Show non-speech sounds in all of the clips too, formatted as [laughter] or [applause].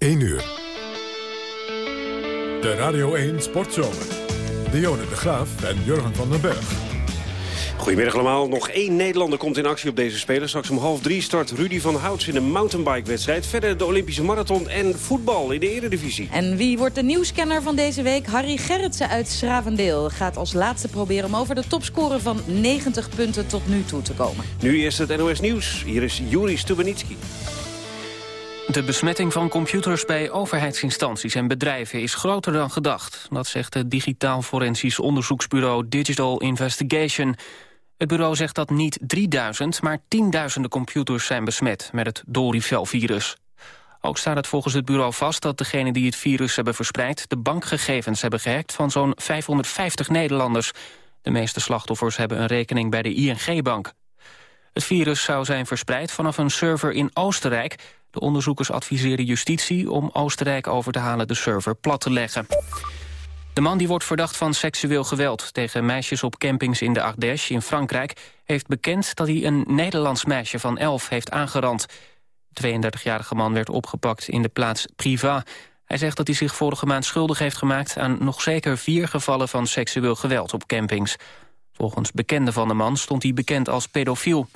1 uur. De Radio 1 Sportzomer. Dionne de Graaf en Jurgen van den Berg. Goedemiddag allemaal. Nog één Nederlander komt in actie op deze Spelen. Straks om half drie start Rudy van Houts in een mountainbike-wedstrijd. Verder de Olympische Marathon en voetbal in de Eredivisie. En wie wordt de nieuwscanner van deze week? Harry Gerritsen uit Schravendeel gaat als laatste proberen... om over de topscore van 90 punten tot nu toe te komen. Nu eerst het NOS Nieuws. Hier is Juri Stubenitski. De besmetting van computers bij overheidsinstanties en bedrijven is groter dan gedacht. Dat zegt het digitaal forensisch onderzoeksbureau Digital Investigation. Het bureau zegt dat niet 3000, maar tienduizenden computers zijn besmet met het Dorivel-virus. Ook staat het volgens het bureau vast dat degenen die het virus hebben verspreid... de bankgegevens hebben gehackt van zo'n 550 Nederlanders. De meeste slachtoffers hebben een rekening bij de ING-bank. Het virus zou zijn verspreid vanaf een server in Oostenrijk. De onderzoekers adviseren justitie om Oostenrijk over te halen de server plat te leggen. De man die wordt verdacht van seksueel geweld tegen meisjes op campings in de Ardèche in Frankrijk... heeft bekend dat hij een Nederlands meisje van 11 heeft aangerand. De 32-jarige man werd opgepakt in de plaats Priva. Hij zegt dat hij zich vorige maand schuldig heeft gemaakt... aan nog zeker vier gevallen van seksueel geweld op campings. Volgens bekenden van de man stond hij bekend als pedofiel.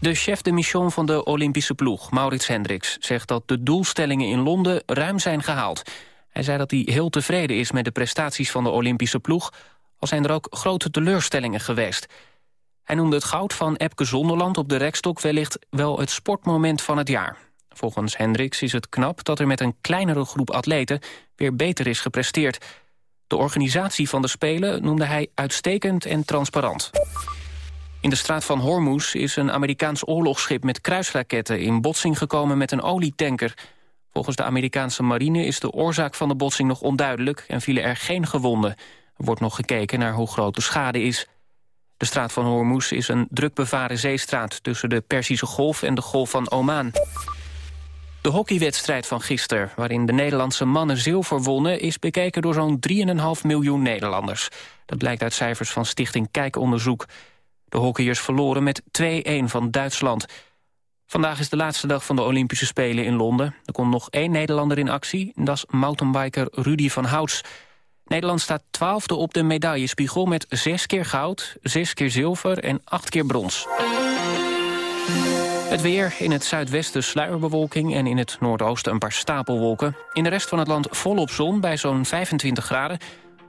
De chef de mission van de Olympische ploeg, Maurits Hendricks... zegt dat de doelstellingen in Londen ruim zijn gehaald... Hij zei dat hij heel tevreden is met de prestaties van de Olympische ploeg... al zijn er ook grote teleurstellingen geweest. Hij noemde het goud van Epke Zonderland op de rekstok... wellicht wel het sportmoment van het jaar. Volgens Hendricks is het knap dat er met een kleinere groep atleten... weer beter is gepresteerd. De organisatie van de Spelen noemde hij uitstekend en transparant. In de straat van Hormuz is een Amerikaans oorlogsschip met kruisraketten... in botsing gekomen met een olietanker... Volgens de Amerikaanse marine is de oorzaak van de botsing nog onduidelijk... en vielen er geen gewonden. Er wordt nog gekeken naar hoe groot de schade is. De straat van Hormuz is een druk bevaren zeestraat... tussen de Perzische Golf en de Golf van Oman. De hockeywedstrijd van gisteren, waarin de Nederlandse mannen zilver wonnen... is bekeken door zo'n 3,5 miljoen Nederlanders. Dat blijkt uit cijfers van Stichting Kijkonderzoek. De hockeyers verloren met 2-1 van Duitsland... Vandaag is de laatste dag van de Olympische Spelen in Londen. Er komt nog één Nederlander in actie. Dat is mountainbiker Rudy van Houts. Nederland staat twaalfde op de medaillespiegel... met zes keer goud, zes keer zilver en acht keer brons. Het weer, in het zuidwesten sluierbewolking... en in het noordoosten een paar stapelwolken. In de rest van het land volop zon bij zo'n 25 graden.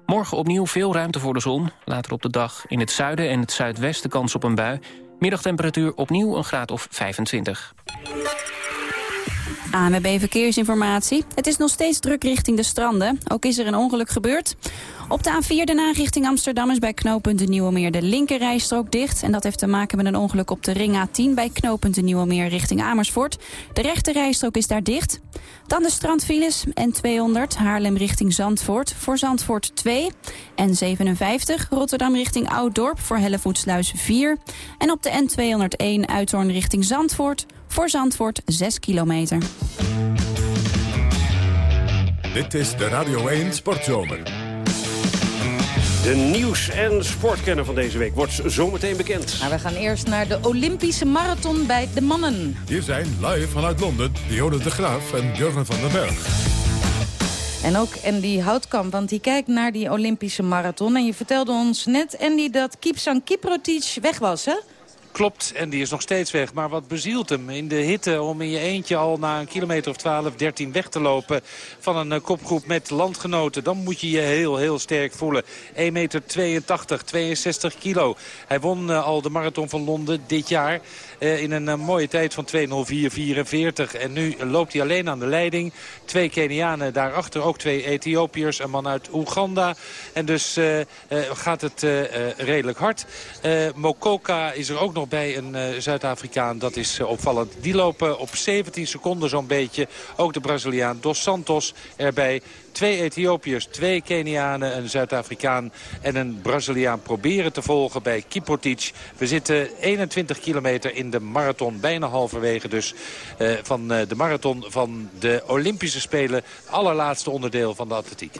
Morgen opnieuw veel ruimte voor de zon. Later op de dag in het zuiden en het zuidwesten kans op een bui... Middagtemperatuur opnieuw een graad of 25. ANWB Verkeersinformatie. Het is nog steeds druk richting de stranden. Ook is er een ongeluk gebeurd. Op de A4 de richting Amsterdam is bij knooppunt de Nieuwe Meer de linkerrijstrook dicht. En dat heeft te maken met een ongeluk op de ring A10 bij knooppunt de Nieuwe Meer richting Amersfoort. De rechte rijstrook is daar dicht. Dan de strandfiles N200 Haarlem richting Zandvoort voor Zandvoort 2. N57 Rotterdam richting Ouddorp voor Hellevoetsluis 4. En op de N201 Uithoorn richting Zandvoort voor Zandvoort 6 kilometer. Dit is de Radio 1 Sportzomer. De nieuws- en sportkenner van deze week wordt zometeen bekend. Maar we gaan eerst naar de Olympische Marathon bij de mannen. Hier zijn live vanuit Londen Dionne de Graaf en Jurgen van den Berg. En ook Andy Houtkamp, want die kijkt naar die Olympische Marathon. En je vertelde ons net, Andy, dat Kipsan Kiprotic weg was, hè? Klopt, en die is nog steeds weg. Maar wat bezielt hem in de hitte om in je eentje al na een kilometer of 12, 13 weg te lopen van een eh, kopgroep met landgenoten. Dan moet je je heel, heel sterk voelen. 1 meter 82, 62 kilo. Hij won uh, al de marathon van Londen dit jaar. Uh, in een uh, mooie tijd van 2.04.44. En nu loopt hij alleen aan de leiding. Twee Kenianen daarachter, ook twee Ethiopiërs. Een man uit Oeganda. En dus uh, gaat het redelijk hard. Mokoka is er ook nog bij een Zuid-Afrikaan. Dat is opvallend. Die lopen op 17 seconden zo'n beetje. Ook de Braziliaan Dos Santos erbij. Twee Ethiopiërs, twee Kenianen, een Zuid-Afrikaan en een Braziliaan proberen te volgen bij Kipotic. We zitten 21 kilometer in de marathon, bijna halverwege dus uh, van uh, de marathon van de Olympische Spelen. Allerlaatste onderdeel van de atletiek.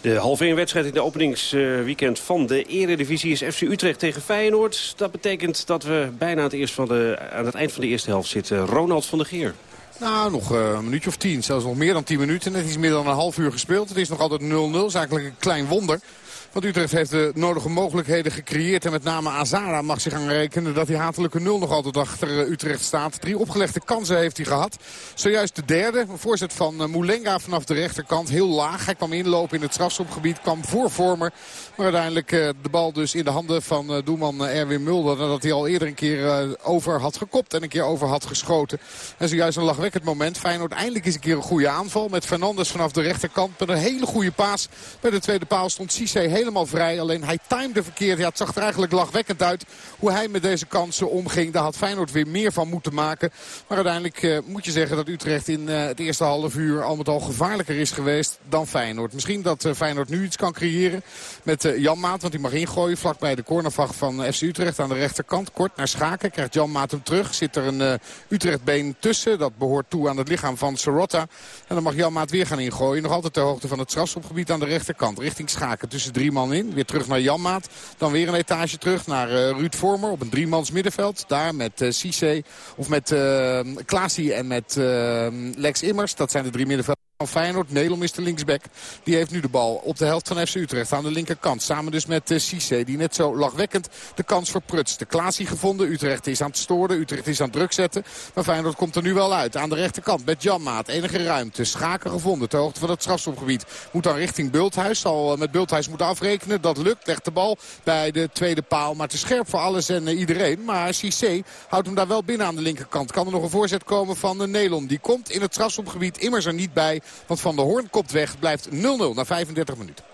De halve 1 wedstrijd in de openingsweekend van de eredivisie is FC Utrecht tegen Feyenoord. Dat betekent dat we bijna aan het, eerst van de, aan het eind van de eerste helft zitten. Ronald van der Geer. Nou, nog een minuutje of tien. Zelfs nog meer dan tien minuten. Net iets meer dan een half uur gespeeld. Het is nog altijd 0-0. is eigenlijk een klein wonder. Want Utrecht heeft de nodige mogelijkheden gecreëerd. En met name Azara mag zich gaan rekenen dat die hatelijke nul nog altijd achter eh, Utrecht staat. Drie opgelegde kansen heeft hij gehad. Zojuist de derde. Een voorzet van eh, Moulenga vanaf de rechterkant. Heel laag. Hij kwam inlopen in het strafschopgebied. Kwam voor Vormer. Maar uiteindelijk eh, de bal dus in de handen van doelman Erwin Mulder. Nadat hij al eerder een keer over had gekopt en een keer over had geschoten. En zojuist een lachwekkend moment. Feyenoord eindelijk is een keer een goede aanval. Met Fernandes vanaf de rechterkant. Met een hele goede paas. Bij de tweede paal stond Cisse helemaal vrij. Alleen hij timde verkeerd. Ja, het zag er eigenlijk lachwekkend uit hoe hij met deze kansen omging. Daar had Feyenoord weer meer van moeten maken. Maar uiteindelijk uh, moet je zeggen dat Utrecht in uh, het eerste half uur al met al gevaarlijker is geweest dan Feyenoord. Misschien dat uh, Feyenoord nu iets kan creëren met Jan Maat. Want die mag ingooien vlakbij de cornervlag van FC Utrecht aan de rechterkant. Kort naar Schaken. Krijgt Jan Maat hem terug. Zit er een Utrechtbeen tussen. Dat behoort toe aan het lichaam van Sorotta. En dan mag Jan Maat weer gaan ingooien. Nog altijd ter hoogte van het strafschopgebied aan de rechterkant. Richting Schaken tussen drie man in. Weer terug naar Janmaat. Dan weer een etage terug naar uh, Ruud Vormer op een driemans middenveld. Daar met uh, Cisse of met uh, Klaasie en met Lex Immers. Dat zijn de drie middenvelden van Feyenoord. Nelom is de linksback. Die heeft nu de bal op de helft van FC Utrecht aan de linkerkant. Samen dus met uh, Cisse die net zo lachwekkend de kans verprutst. De Klaasie gevonden. Utrecht is aan het storen. Utrecht is aan het druk zetten. Maar Feyenoord komt er nu wel uit. Aan de rechterkant met Janmaat. Enige ruimte. Schaken gevonden. Ter hoogte van het strafschopgebied. Moet dan richting Bulthuis. Zal uh, met Bulthuis moeten afrekenen. Dat lukt. Legt de bal bij de tweede paal. Maar te scherp voor alles en uh, iedereen. Maar Cisse houdt hem daar wel binnen aan de linkerkant. Kan er nog een voorzet komen van Nelon. Die komt in het strafschopgebied immers er niet bij. Want Van de Hoorn kopt weg. Blijft 0-0 na 35 minuten.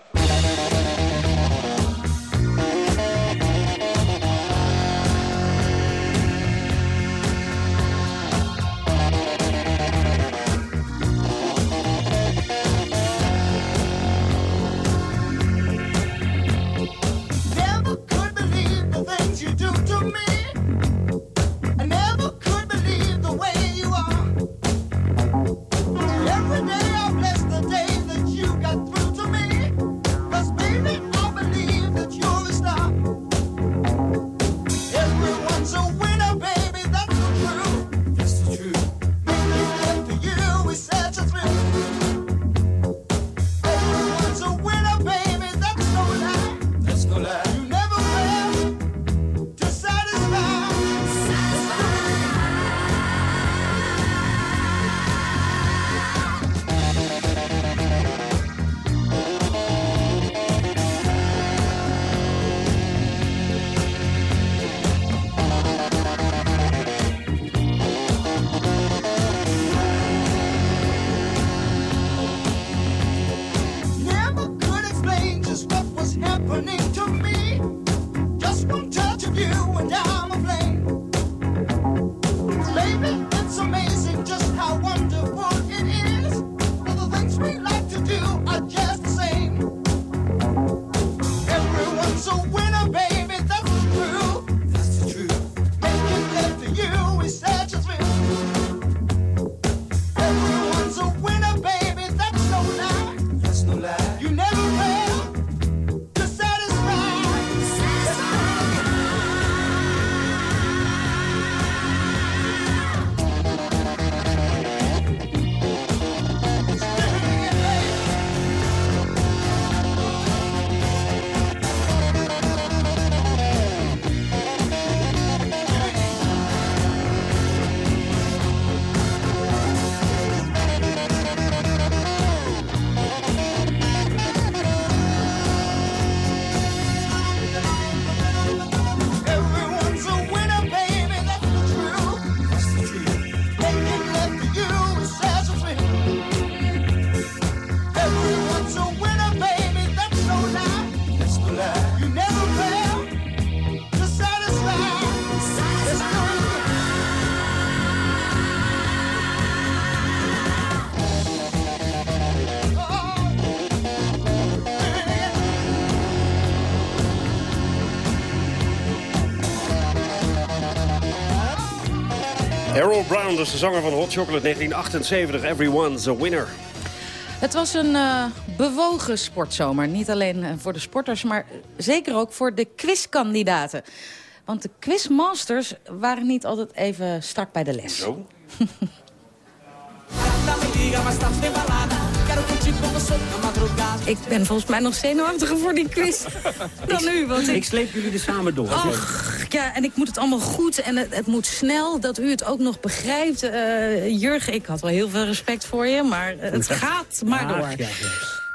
Brown, dus de zanger van Hot Chocolate 1978. Everyone's a winner. Het was een uh, bewogen sportzomer. Niet alleen eh, voor de sporters, maar zeker ook voor de quizkandidaten. Want de quizmasters waren niet altijd even strak bij de les. Zo? [laughs] Ik ben volgens mij nog zenuwachtiger voor die quiz [laughs] dan u. Want ik... Ik sleep jullie er samen door. Och, ja, en ik moet het allemaal goed en het, het moet snel, dat u het ook nog begrijpt. Eh, Jurgen, ik had wel heel veel respect voor je, maar eh, het gaat maar door. Ja, ja.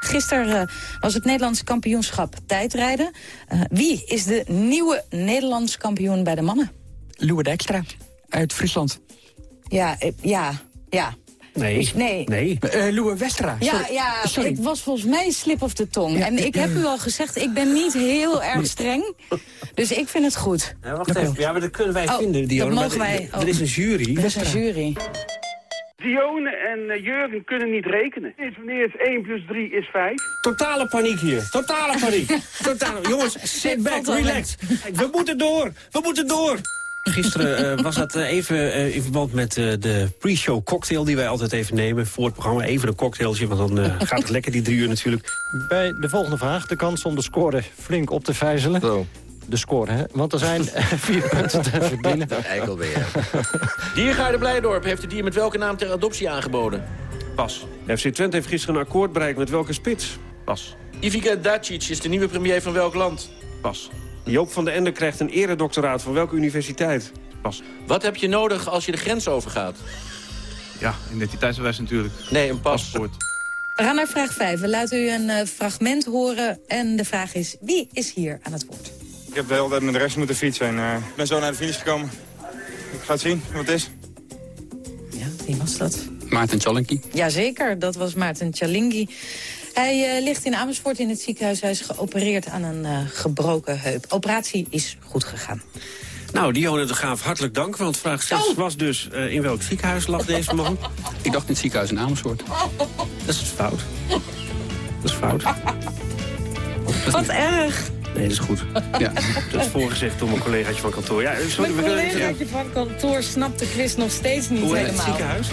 Gisteren eh, was het Nederlandse kampioenschap tijdrijden. Eh, wie is de nieuwe Nederlands kampioen bij de mannen? Loewe Dijkstra uit Friesland. Ja, ja, ja. Nee. Nee. Nee. Uh, Loewe Westra. Ja, sorry. ja sorry. het was volgens mij slip of de tong. Ja, en ik heb u al gezegd, ik ben niet heel erg streng. Dus ik vind het goed. Ja, wacht even. Ja, maar dat kunnen wij Oh, vinden, dat Dionne. mogen maar wij. Er Oh. is een jury. Dat is een jury. Dione en eh, Jurgen kunnen niet rekenen. Is wanneer is 1 plus 3 is 5. Totale paniek hier. Totale paniek. [laughs] Totale. Jongens, sit back, relax. We moeten door. We moeten door. Gisteren eh, was dat eh, even eh, in verband met eh, de pre-show cocktail die wij altijd even nemen voor het programma. Even een cocktailtje, want dan eh, gaat het lekker die drie uur natuurlijk. Bij de volgende vraag de kans om de score flink op te vijzelen. Zo, De score, hè? Want er zijn [laughs] vier punten te verdienen. eikel je. [laughs] Diergaarde Blijdorp heeft het dier met welke naam ter adoptie aangeboden? Pas. FC Twente heeft gisteren een akkoord bereikt met welke spits? Pas. Ivica Dacic is de nieuwe premier van welk land? Pas. Joop van den Ende krijgt een eredoctoraat van welke universiteit? Pas. Wat heb je nodig als je de grens overgaat? Ja, identiteitsbewijs natuurlijk. Nee, een paspoort. We gaan naar vraag 5. We laten u een eh, fragment horen. En de vraag is, wie is hier aan het woord? Ik heb de hele tijd met de rest moeten fietsen. En, eh, ik ben zo naar de finish gekomen. Ik ga het zien wat het is. Ja, wie was dat? Maarten Chalinki. Jazeker, dat was Maarten Chalingi. Hij eh, ligt in Amersfoort in het ziekenhuis. Hij is geopereerd aan een eh, gebroken heup. Operatie is goed gegaan. Nou, Dionne de Graaf, hartelijk dank. Want vraag 6 Oh. was dus in welk ziekenhuis lag deze man? [laughs] Ik dacht in het ziekenhuis in Amersfoort. [laughs] Dat is fout. Dat is fout. [laughs] Wat erg. Nee, dat is goed. Ja. Dat is voorgezegd door mijn collegaatje van kantoor. Ja, sorry, Mijn collegaatje van kantoor snapt de quiz nog steeds niet Hoe heet het helemaal. ziekenhuis?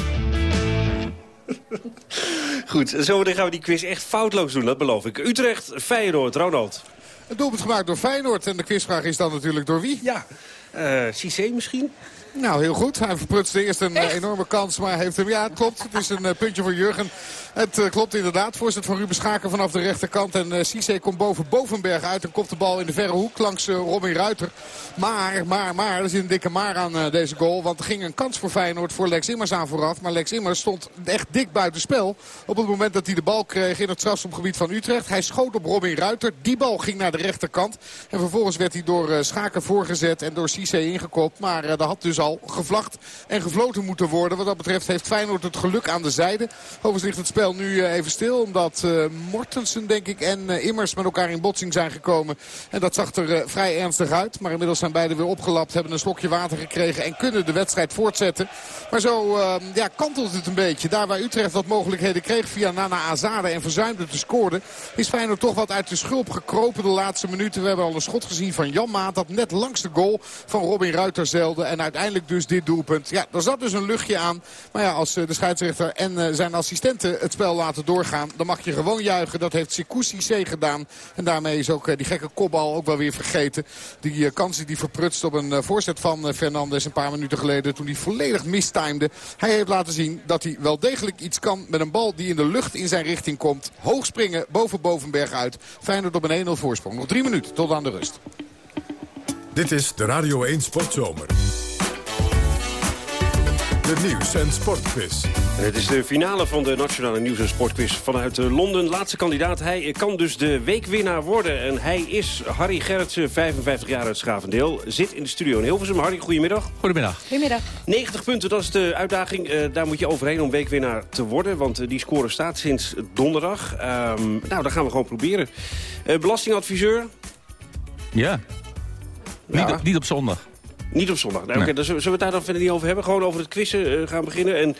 [laughs] Goed, zometeen gaan we die quiz echt foutloos doen, dat beloof ik. Utrecht, Feyenoord, Ronald. Het doelpunt gemaakt door Feyenoord. En de quizvraag is dan natuurlijk door wie? Ja, eh Cissé misschien? Nou, heel goed. Hij verprutste eerst een eh, enorme kans, maar heeft hem... Ja, het klopt. Het is een eh, puntje voor Jurgen. Het eh, klopt inderdaad. Voorzet van Ruben Schaken vanaf de rechterkant. En eh Cisse komt boven Bovenberg uit en kopt de bal in de verre hoek langs eh, Robin Ruiter. Maar, maar, maar, er zit een dikke maar aan deze goal. Want er ging een kans voor Feyenoord voor Lex Immers aan vooraf. Maar Lex Immers stond echt dik buiten spel. Op het moment dat hij de bal kreeg in het strafschopgebied van Utrecht. Hij schoot op Robin Ruiter. Die bal ging naar de rechterkant. En vervolgens werd hij door Schaken voorgezet en door Cisse ingekopt. Maar uh, er had dus al gevlacht en gefloten moeten worden. Wat dat betreft heeft Feyenoord het geluk aan de zijde. Overigens ligt het spel nu uh, even stil. Omdat uh, Mortensen denk ik en uh, Immers met elkaar in botsing zijn gekomen. En dat zag er vrij ernstig uit. Maar inmiddels zijn beiden weer opgelapt. Hebben een slokje water gekregen. En kunnen de wedstrijd voortzetten. Maar zo uh, ja, kantelt het een beetje. Daar waar Utrecht wat mogelijkheden kreeg via Nana Azade. En verzuimde te scoren. Is Feyenoord toch wat uit de schulp gekropen de laatste minuten. We hebben al een schot gezien van Jan Maat. Dat net langs de goal van Robin Ruiter zeilde. En uiteindelijk dus dit doelpunt. Ja, er zat dus een luchtje aan. Maar ja, als de scheidsrechter en zijn assistenten het spel laten doorgaan. Dan mag je gewoon juichen. Dat heeft Sikoussi C gedaan. En daarmee is ook die gekke kopbal ook wel weer vergeten. Die kansen die verprutst op een voorzet van Fernandes een paar minuten geleden. Toen hij volledig mistimede. Hij heeft laten zien dat hij wel degelijk iets kan met een bal die in de lucht in zijn richting komt. Hoog springen boven Bovenberg uit. Feyenoord op een 1-0 voorsprong. Nog drie minuten tot aan de rust. Dit is de Radio 1 Sportzomer. De nieuws- en sportquiz. Het is de finale van de Nationale Nieuws- en Sportquiz vanuit Londen. Laatste kandidaat. Hij kan dus de weekwinnaar worden. En hij is Harry Gerritsen, 55 jaar uit Schavendeel. Zit in de studio in Hilversum. Harry, goedemiddag. Goedemiddag. Goedemiddag. 90 punten, dat is de uitdaging. Uh, daar moet je overheen om weekwinnaar te worden. Want uh, die score staat sinds donderdag. Um, nou, dat gaan we gewoon proberen. Uh, belastingadviseur? Ja. ja. Niet, op, niet op zondag. Niet op zondag. Nou, nee. Oké, dan zullen we het daar dan verder niet over hebben. Gewoon over het quizzen uh, gaan beginnen. En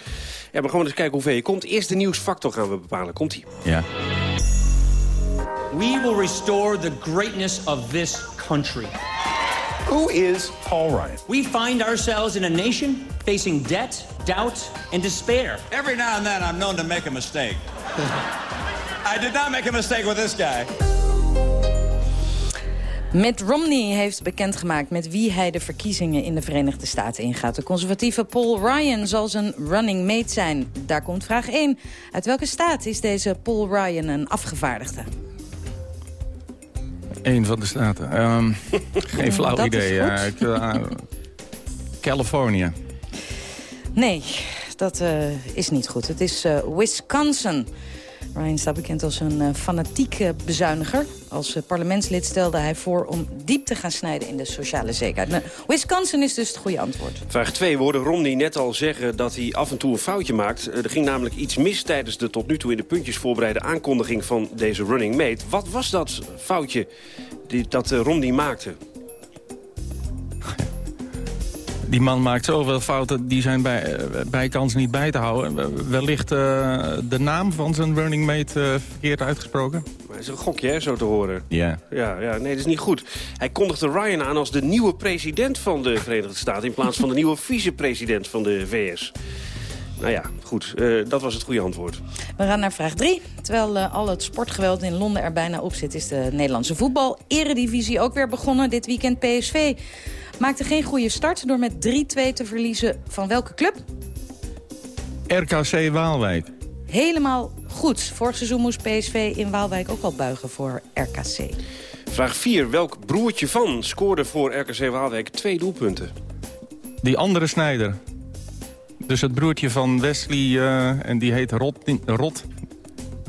ja, maar gewoon eens kijken hoe ver je komt. Eerst de nieuwsfactor gaan we bepalen. Komt-ie. Ja. We will restore the greatness of this country. Who is Paul Ryan? We find ourselves in a nation facing debt, doubt, and despair. Every now and then I'm known to make a mistake. [laughs] I did not make a mistake with this guy. Mitt Romney heeft bekendgemaakt met wie hij de verkiezingen in de Verenigde Staten ingaat. De conservatieve Paul Ryan zal zijn running mate zijn. Daar komt vraag 1. Uit welke staat is deze Paul Ryan een afgevaardigde? Eén van de staten. Ehm, [laughs] geen flauw idee. eh, Californië. Nee, dat eh, is niet goed. Het is eh, Wisconsin. Ryan staat bekend als een eh, fanatieke bezuiniger. Als eh, parlementslid stelde hij voor om diep te gaan snijden in de sociale zekerheid. Nou, Wisconsin is dus het goede antwoord. Vraag 2. We hoorden Romney net al zeggen dat hij af en toe een foutje maakt. Eh, Er ging namelijk iets mis tijdens de tot nu toe in de puntjes voorbereide aankondiging van deze running mate. Wat was dat foutje die, dat Romney maakte? Die man maakt zoveel fouten, die zijn bij, eh, bij kans niet bij te houden. We- Wellicht eh, de naam van zijn running mate eh, verkeerd uitgesproken? Maar het is een gokje, hè, zo te horen. Ja. Ja, ja, nee, dat is niet goed. Hij kondigde Ryan aan als de nieuwe president van de Verenigde Staten... in plaats van de nieuwe vicepresident van de VS. Nou ja, goed. eh, dat was het goede antwoord. We gaan naar vraag 3. Terwijl eh, al het sportgeweld in Londen er bijna op zit... is de Nederlandse voetbal-eredivisie ook weer begonnen. Dit weekend PSV maakte geen goede start... door met 3-2 te verliezen van welke club? RKC Waalwijk. Helemaal goed. Vorig seizoen moest PSV in Waalwijk ook al buigen voor RKC. Vraag 4. Welk broertje van scoorde voor RKC Waalwijk twee doelpunten? Die andere Snijder. Dus het broertje van Wesley, eh, en die heet Rotni. Rot,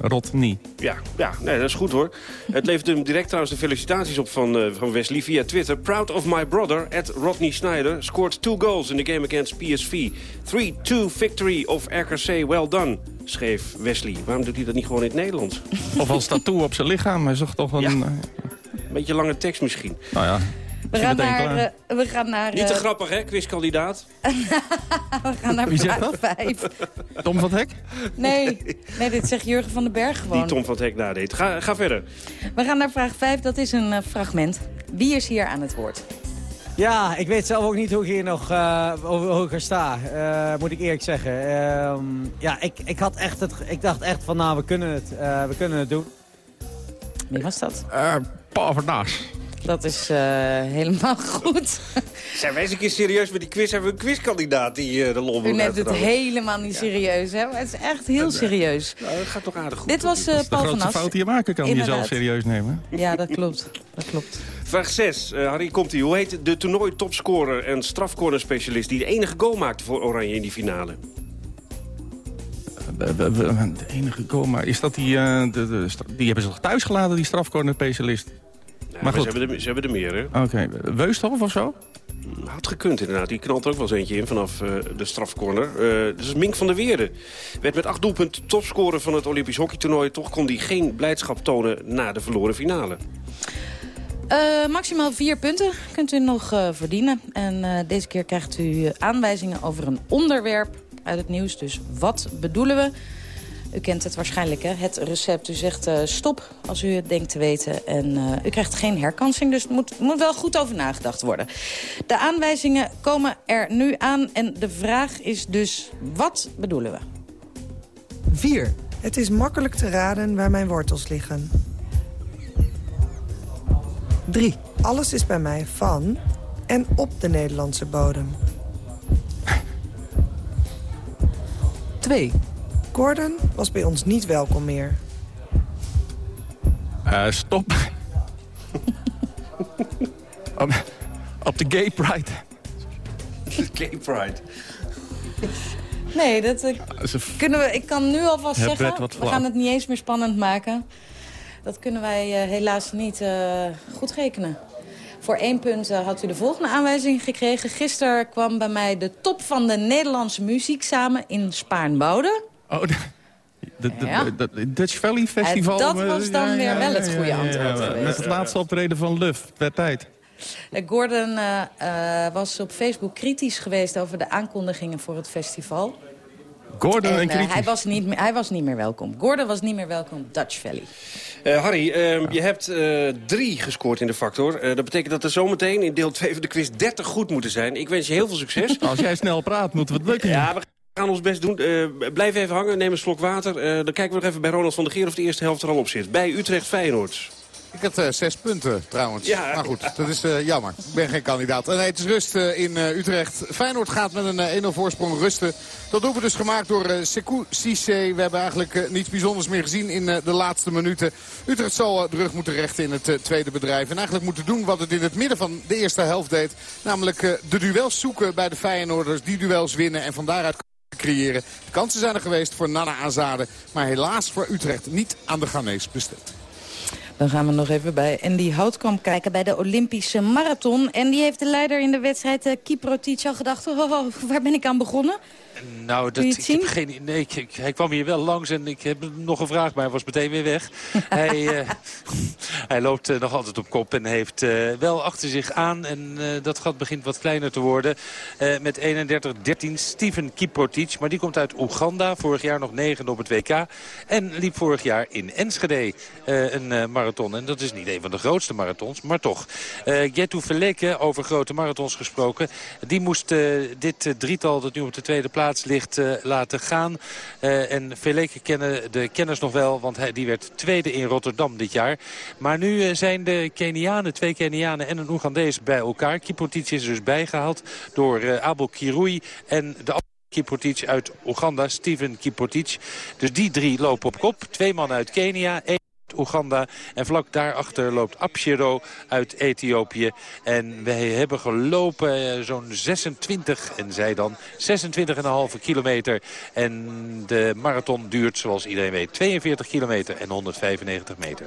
Rotny. Ja, ja nee, dat is goed hoor. Het levert hem direct trouwens de felicitaties op van, eh, van Wesley via Twitter. Proud of my brother, at Rodney Snyder, scored two goals in the game against PSV. 3-2 victory of RKC, well done, schreef Wesley. Waarom doet hij dat niet gewoon in het Nederlands? Of als tattoo op zijn lichaam. Hij zag toch een... Ja. eh, Een beetje lange tekst misschien. nou ja, We gaan, naar, eh, we gaan naar, Niet te eh, grappig hè, quizkandidaat? [laughs] we gaan naar Wie zegt vraag dat? 5. Tom van het Hek? Nee, nee, dit zegt Jurgen van den Berg gewoon. Die Tom van het Hek nadeed. Ga, ga verder. We gaan naar vraag 5. Dat is een eh, fragment. Wie is hier aan het woord? Ja, ik weet zelf ook niet hoe ik hier nog eh, hoe, hoe ik er sta, eh, moet ik eerlijk zeggen. Ehm, ja, ik, ik, had echt het, ik dacht echt van, nou, we kunnen het, eh, we kunnen het doen. Wie was dat? Uh, Paul van Naas. Dat is eh, helemaal [laughs] goed. Zijn wij eens een keer serieus met die quiz? Hebben we een quizkandidaat die eh, de lol U neemt het helemaal niet serieus, hè? Maar het is echt heel serieus. Nou, dat gaat toch aardig goed. Dit was eh, Dat is de Paul van grootste As. fout die je maken kan, Inderdaad. jezelf serieus nemen. Ja, dat klopt. Dat klopt. Vraag 6. Eh, Harry, komt ie. Hoe heet de toernooi-topscorer en strafcornerspecialist... die de enige goal maakte voor Oranje in die finale? De enige goal, maar is dat die... eh, de, de, die hebben ze toch thuis gelaten, die strafcorner-specialist? Maar Ze hebben, er, ze hebben er meer, hè? Oké, Weusthof of zo? Had gekund, inderdaad. Die knalt ook wel eens eentje in vanaf eh, de strafcorner. Eh dus Mink van der Weerde. Werd met acht doelpunten topscorer van het Olympisch hockeytoernooi. Toch kon hij geen blijdschap tonen na de verloren finale. Eh, maximaal vier punten kunt u nog eh, verdienen. En eh, deze keer krijgt u aanwijzingen over een onderwerp uit het nieuws. Dus wat bedoelen we? U kent het waarschijnlijk, hè? het recept. U zegt eh, stop als u het denkt te weten. En eh, u krijgt geen herkansing, dus er moet, moet wel goed over nagedacht worden. De aanwijzingen komen er nu aan. En de vraag is dus, wat bedoelen we? 4. Het is makkelijk te raden waar mijn wortels liggen. 3. Alles is bij mij van en op de Nederlandse bodem. 2. Gordon was bij ons niet welkom meer. Eh, stop. [laughs] op, op de Gay Pride. [laughs] Gay Pride. Nee, dat eh, Ze- kunnen we, ik kan nu alvast zeggen, we gaan het niet eens meer spannend maken. Dat kunnen wij eh, helaas niet eh, goed rekenen. Voor één punt had u de volgende aanwijzing gekregen. Gisteren kwam bij mij de top van de Nederlandse muziek samen in Spaarnwoude. Oh, de, de, de, Ja. de- de Dutch Valley Festival. dat eh, was dan weer wel het goede antwoord geweest. Met het laatste optreden van Luf, per tijd. Eh, Gordon eh, was op Facebook kritisch geweest over de aankondigingen voor het festival. Gordon en, En, kritisch. hij, was niet, meer- hij was niet meer welkom. Gordon was niet meer welkom Dutch Valley. Eh, Harry, eh, je hebt eh, drie gescoord in de factor. Eh, dat betekent dat er zometeen in deel 2 van de quiz 30 goed moeten zijn. Ik wens je heel veel succes. Als jij snel praat, moeten we het lukken. Ja, we gaan ons best doen. Eh, blijf even hangen, neem een slok water. Eh, dan kijken we nog even bij Ronald van der Geer of de eerste helft er al op zit. Bij Utrecht Feyenoord. Ik had uh, zes punten trouwens. Ja. Maar goed, dat is uh, jammer. Ik ben geen kandidaat. Nee, het is rust in Utrecht. Feyenoord gaat met een 1-0 voorsprong rusten. Dat doelpunt dus gemaakt door Sekou Cissé. We hebben eigenlijk niets bijzonders meer gezien in de laatste minuten. Utrecht zal de rug moeten rechten in het tweede bedrijf. En eigenlijk moeten doen wat het in het midden van de eerste helft deed. Namelijk de duels zoeken bij de Feyenoorders. Die duels winnen en van daaruit creëren. De kansen zijn er geweest voor Nana Azade. Maar helaas voor Utrecht niet aan de Ghanese besteed. Dan gaan we nog even bij Andy Houtkamp kijken bij de Olympische Marathon. En die heeft de leider in de wedstrijd, uh, Kiprotich, al gedacht... Oh, waar ben ik aan begonnen? Nou, dat, ik heb geen, nee, ik, hij kwam hier wel langs en ik heb nog gevraagd, maar hij was meteen weer weg. [laughs] hij, uh, hij loopt uh, nog altijd op kop en heeft uh, wel achter zich aan. En dat gat begint wat kleiner te worden. met 31-13 Steven Kiprotich. Maar die komt uit Oeganda. Vorig jaar nog negende op het WK. En liep vorig jaar in Enschede een marathon. En dat is niet een van de grootste marathons, maar toch. Uh, Getu Verleke, over grote marathons gesproken. Die moest dit drietal dat nu op de tweede plaats ligt uh, laten gaan. Uh, en Veleke kennen de kenners nog wel, want hij, die werd tweede in Rotterdam dit jaar. Maar nu uh, zijn de Kenianen, twee Kenianen en een Oegandees bij elkaar. Kipotici is dus bijgehaald door Abel Kirui en de Kipotic uit Oeganda, Steven Kipotic. Dus die drie lopen op kop. Twee mannen uit Kenia, Oeganda. En vlak daarachter loopt Abshiro uit Ethiopië. En wij hebben gelopen eh, zo'n 26, en zij dan 26,5 kilometer. En de marathon duurt, zoals iedereen weet, 42 kilometer en 195 meter.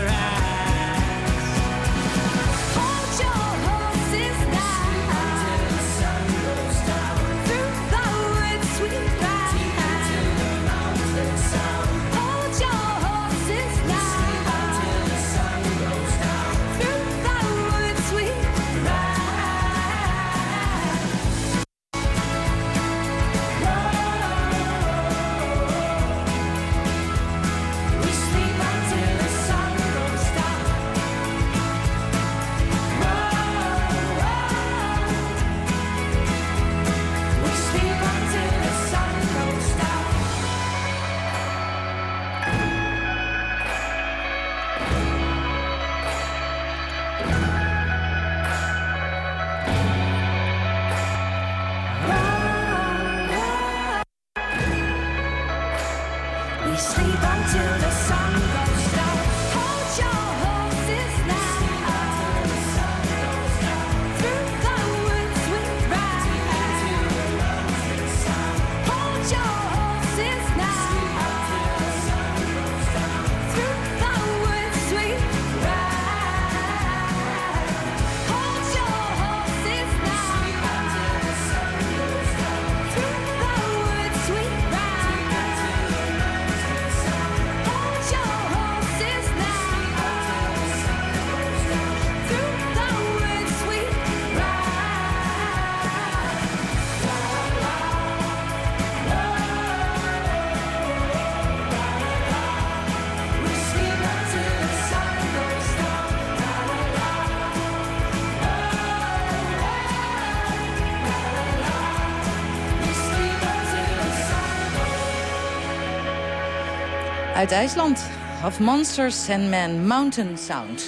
Uit IJsland. Of Monsters and Men, Mountain Sound.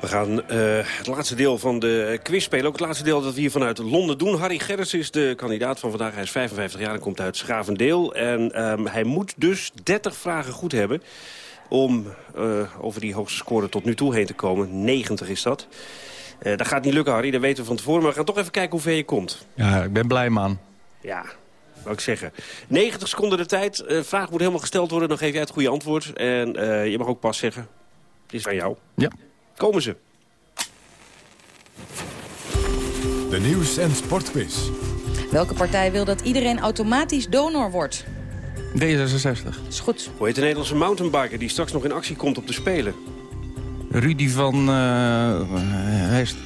We gaan uh, het laatste deel van de quiz spelen. Ook het laatste deel dat we hier vanuit Londen doen. Harry Gerrits is de kandidaat van vandaag. Hij is 55 jaar en komt uit Schavendeel. En um, hij moet dus 30 vragen goed hebben om uh, over die hoogste score tot nu toe heen te komen. 90 is dat. Uh, dat gaat niet lukken, Harry. Dat weten we van tevoren. Maar we gaan toch even kijken hoe ver je komt. Ja, ik ben blij, man. Ja, wou ik zeggen. 90 seconden de tijd. Uh, vraag moet helemaal gesteld worden. Dan geef jij het goede antwoord. En je mag ook pas zeggen. Het is van jou. Ja. Komen ze. De nieuws- en sportquiz. Welke partij wil dat iedereen automatisch donor wordt? D66. Is goed. Hoe heet de Nederlandse mountainbiker die straks nog in actie komt op de Spelen? Rudy van uh, Hest.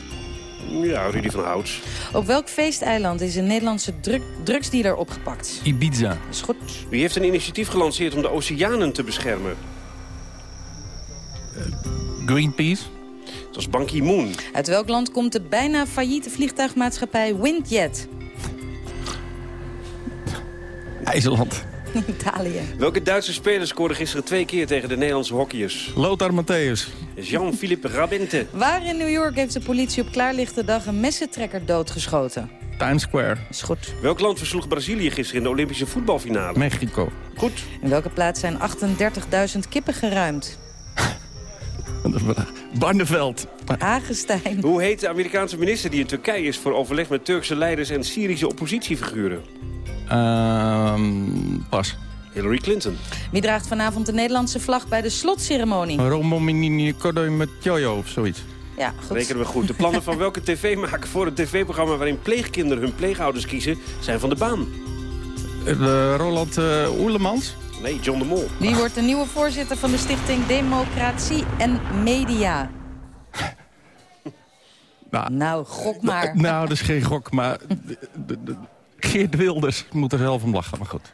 Ja, Rudy van Houts. Op welk feesteiland is een Nederlandse drug drugsdealer opgepakt? Ibiza. Is goed. Wie heeft een initiatief gelanceerd om de oceanen te beschermen? Uh, Greenpeace. Dat is Ban Ki-moon. Uit welk land komt de bijna failliete vliegtuigmaatschappij Windjet? IJsland. [laughs] Italië. Welke Duitse speler scoorde gisteren twee keer tegen de Nederlandse hockeyers? Lothar Matthäus. Jean-Philippe Rabinte. Waar in New York heeft de politie op klaarlichte dag een messentrekker doodgeschoten? Times Square. Is goed. Welk land versloeg Brazilië gisteren in de Olympische voetbalfinale? Mexico. Goed. In welke plaats zijn 38.000 kippen geruimd? [laughs] Barneveld. Hagestein. Hoe heet de Amerikaanse minister die in Turkije is... voor overleg met Turkse leiders en Syrische oppositiefiguren? Uh, pas. Hillary Clinton. Wie draagt vanavond de Nederlandse vlag bij de slotceremonie? Romomini Kodoy met Jojo of zoiets. Ja, goed. Rekenen we goed. De plannen van welke [laughs] tv-maker voor een tv-programma... waarin pleegkinderen hun pleegouders kiezen, zijn van de baan? Uh, Roland uh, Oerlemans? Nee, John de Mol. Wie wordt de nieuwe voorzitter van de stichting Democratie en Media? [laughs] Nou, nou gok maar. Nou, dat is geen gok, maar... Geert Wilders moet er zelf om lachen, maar goed.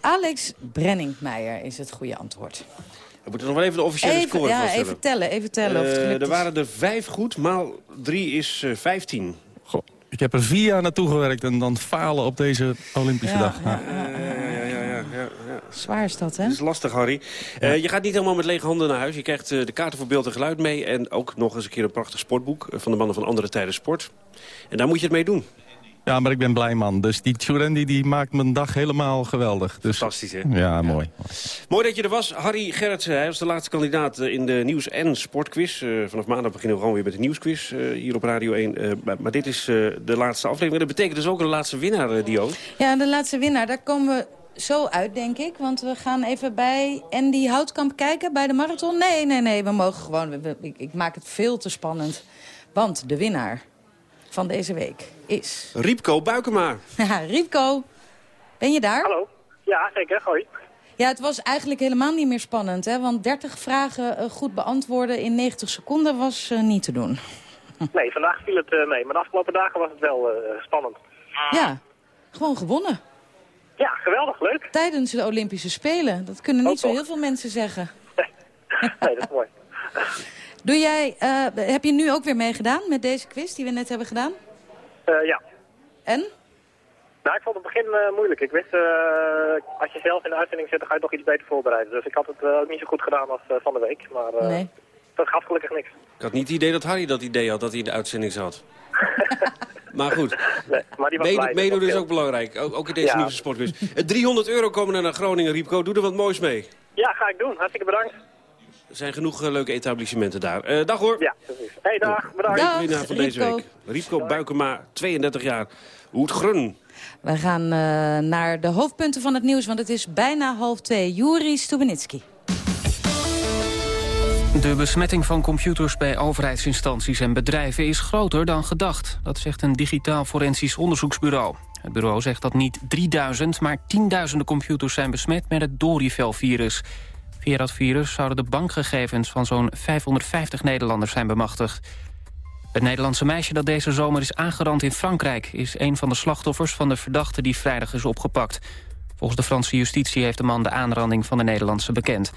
Alex Brenningmeijer is het goede antwoord. We moeten nog wel even de officiële even, score ja, even tellen, even tellen. of het Uh, gelukt er waren er vijf goed, maal drie is uh, 15. Goh, ik heb er vier jaar naartoe gewerkt en dan falen op deze Olympische Ja, dag. ja, Ja, ja, ja, ja, ja, ja. Zwaar is dat, hè? Het is lastig, Harry. Uh, je gaat niet helemaal met lege handen naar huis. Je krijgt uh, de kaarten voor beeld en geluid mee. En ook nog eens een keer een prachtig sportboek van de mannen van Andere Tijden Sport. En daar moet je het mee doen. Ja, maar ik ben blij, man. Dus die Tjurendi die maakt mijn dag helemaal geweldig. Dus... Fantastisch, hè? Ja, ja, mooi. Mooi dat je er was. Harry Gerritsen, hij was de laatste kandidaat in de nieuws- en sportquiz. Uh, vanaf maandag beginnen we gewoon weer met de nieuwsquiz uh, hier op Radio 1. Uh, maar, maar, dit is de laatste aflevering. Dat betekent dus ook de laatste winnaar, Dio. Ja, de laatste winnaar. Daar komen we zo uit, denk ik. Want we gaan even bij Andy Houtkamp kijken, bij de marathon. Nee, nee, nee, we mogen gewoon... We, ik, ik maak het veel te spannend. Want de winnaar van deze week is... Riepko Buikema. [laughs] Ja, Riepko, ben je daar? Hallo. Ja, zeker. Hoi. Ja, het was eigenlijk helemaal niet meer spannend, hè? Want 30 vragen uh, goed beantwoorden in 90 seconden was uh, niet te doen. [laughs] Nee, vandaag viel het uh, mee. Maar de afgelopen dagen was het wel spannend. Ja, gewoon gewonnen. Ja, geweldig. Leuk. Tijdens de Olympische Spelen. Dat kunnen niet Ook zo toch? heel veel mensen zeggen. [laughs] nee, dat is mooi. Doe jij, uh, heb je nu ook weer meegedaan met deze quiz die we net hebben gedaan? Uh, ja. En? Nou, ik vond het begin uh, moeilijk. Ik wist, als je zelf in de uitzending zit, dan ga je toch iets beter voorbereiden. Dus ik had het ook niet zo goed gedaan als van de week. Maar nee. dat gaf gelukkig niks. Ik had niet het idee dat Harry dat idee had, dat hij in de uitzending zat. [laughs] maar goed, nee, maar die was meedoen, blij, meedoen is ook belangrijk. Ook, ook in deze Ja. nieuwe sportquiz. 300 euro komen er naar Groningen, Riepko. Doe er wat moois mee. Ja, ga ik doen. Hartstikke bedankt. Er zijn genoeg uh, leuke etablissementen daar. Uh, dag hoor. Ja, precies. Hey, dag. Bedankt. Dag, winnaar van deze week. Riepko Buikema, 32 jaar. Hoed Grun. We gaan uh, naar de hoofdpunten van het nieuws, want het is bijna half twee. Juri Stubenitski. De besmetting van computers bij overheidsinstanties en bedrijven is groter dan gedacht. Dat zegt een digitaal forensisch onderzoeksbureau. Het bureau zegt dat niet 3000, maar tienduizenden computers zijn besmet met het Dorivel-virus. Via dat virus zouden de bankgegevens van zo'n 550 Nederlanders zijn bemachtigd. Het Nederlandse meisje dat deze zomer is aangerand in Frankrijk... is een van de slachtoffers van de verdachte die vrijdag is opgepakt. Volgens de Franse justitie heeft de man de aanranding van de Nederlandse bekend.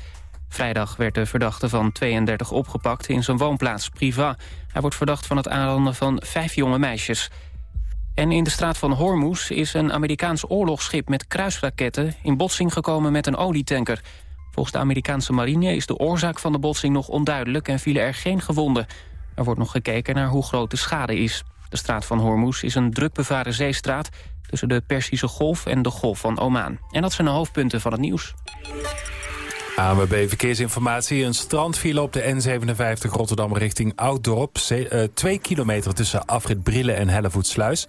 Vrijdag werd de verdachte van 32 opgepakt in zijn woonplaats Priva. Hij wordt verdacht van het aanranden van vijf jonge meisjes. En in de straat van Hormuz is een Amerikaans oorlogsschip met kruisraketten... in botsing gekomen met een olietanker. Volgens de Amerikaanse marine is de oorzaak van de botsing nog onduidelijk... en vielen er geen gewonden. Er wordt nog gekeken naar hoe groot de schade is. De straat van Hormuz is een drukbevaren zeestraat... tussen de Persische Golf en de Golf van Oman. En dat zijn de hoofdpunten van het nieuws. ANWB Verkeersinformatie. Een strandfile op de N57 Rotterdam richting Ouddorp. Ze, twee kilometer tussen Afrit Brille en Hellevoetsluis.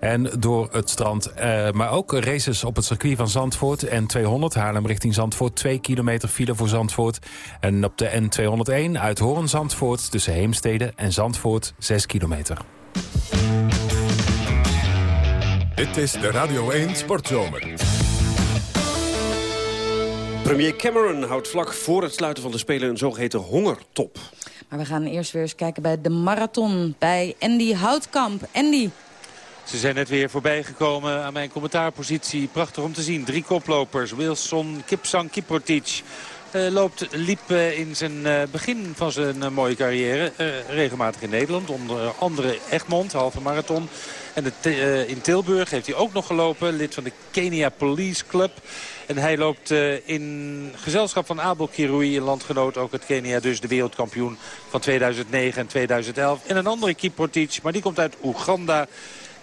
En door het strand, uh, maar ook races op het circuit van Zandvoort. N200 Haarlem richting Zandvoort. Twee kilometer file voor Zandvoort. En op de N201 uit Hoorn Zandvoort tussen Heemstede en Zandvoort 6 kilometer. Dit is de Radio 1 Sportzomer. Premier Cameron houdt vlak voor het sluiten van de Spelen een zogeheten hongertop. Maar we gaan eerst weer eens kijken bij de marathon bij Andy Houtkamp. Andy. Ze zijn net weer voorbij gekomen aan mijn commentaarpositie. Prachtig om te zien. Drie koplopers. Wilson, Kipsang, Kiprotic. Uh, loopt, liep uh, in zijn uh, begin van zijn mooie carrière regelmatig in Nederland. Onder andere Egmond, halve marathon. En de, in Tilburg heeft hij ook nog gelopen. Lid van de Kenia Police Club. En hij loopt uh, in gezelschap van Abel Kirui, een landgenoot, ook het Kenia, dus de wereldkampioen van 2009 en 2011. En een andere Kiprotic, maar die komt uit Oeganda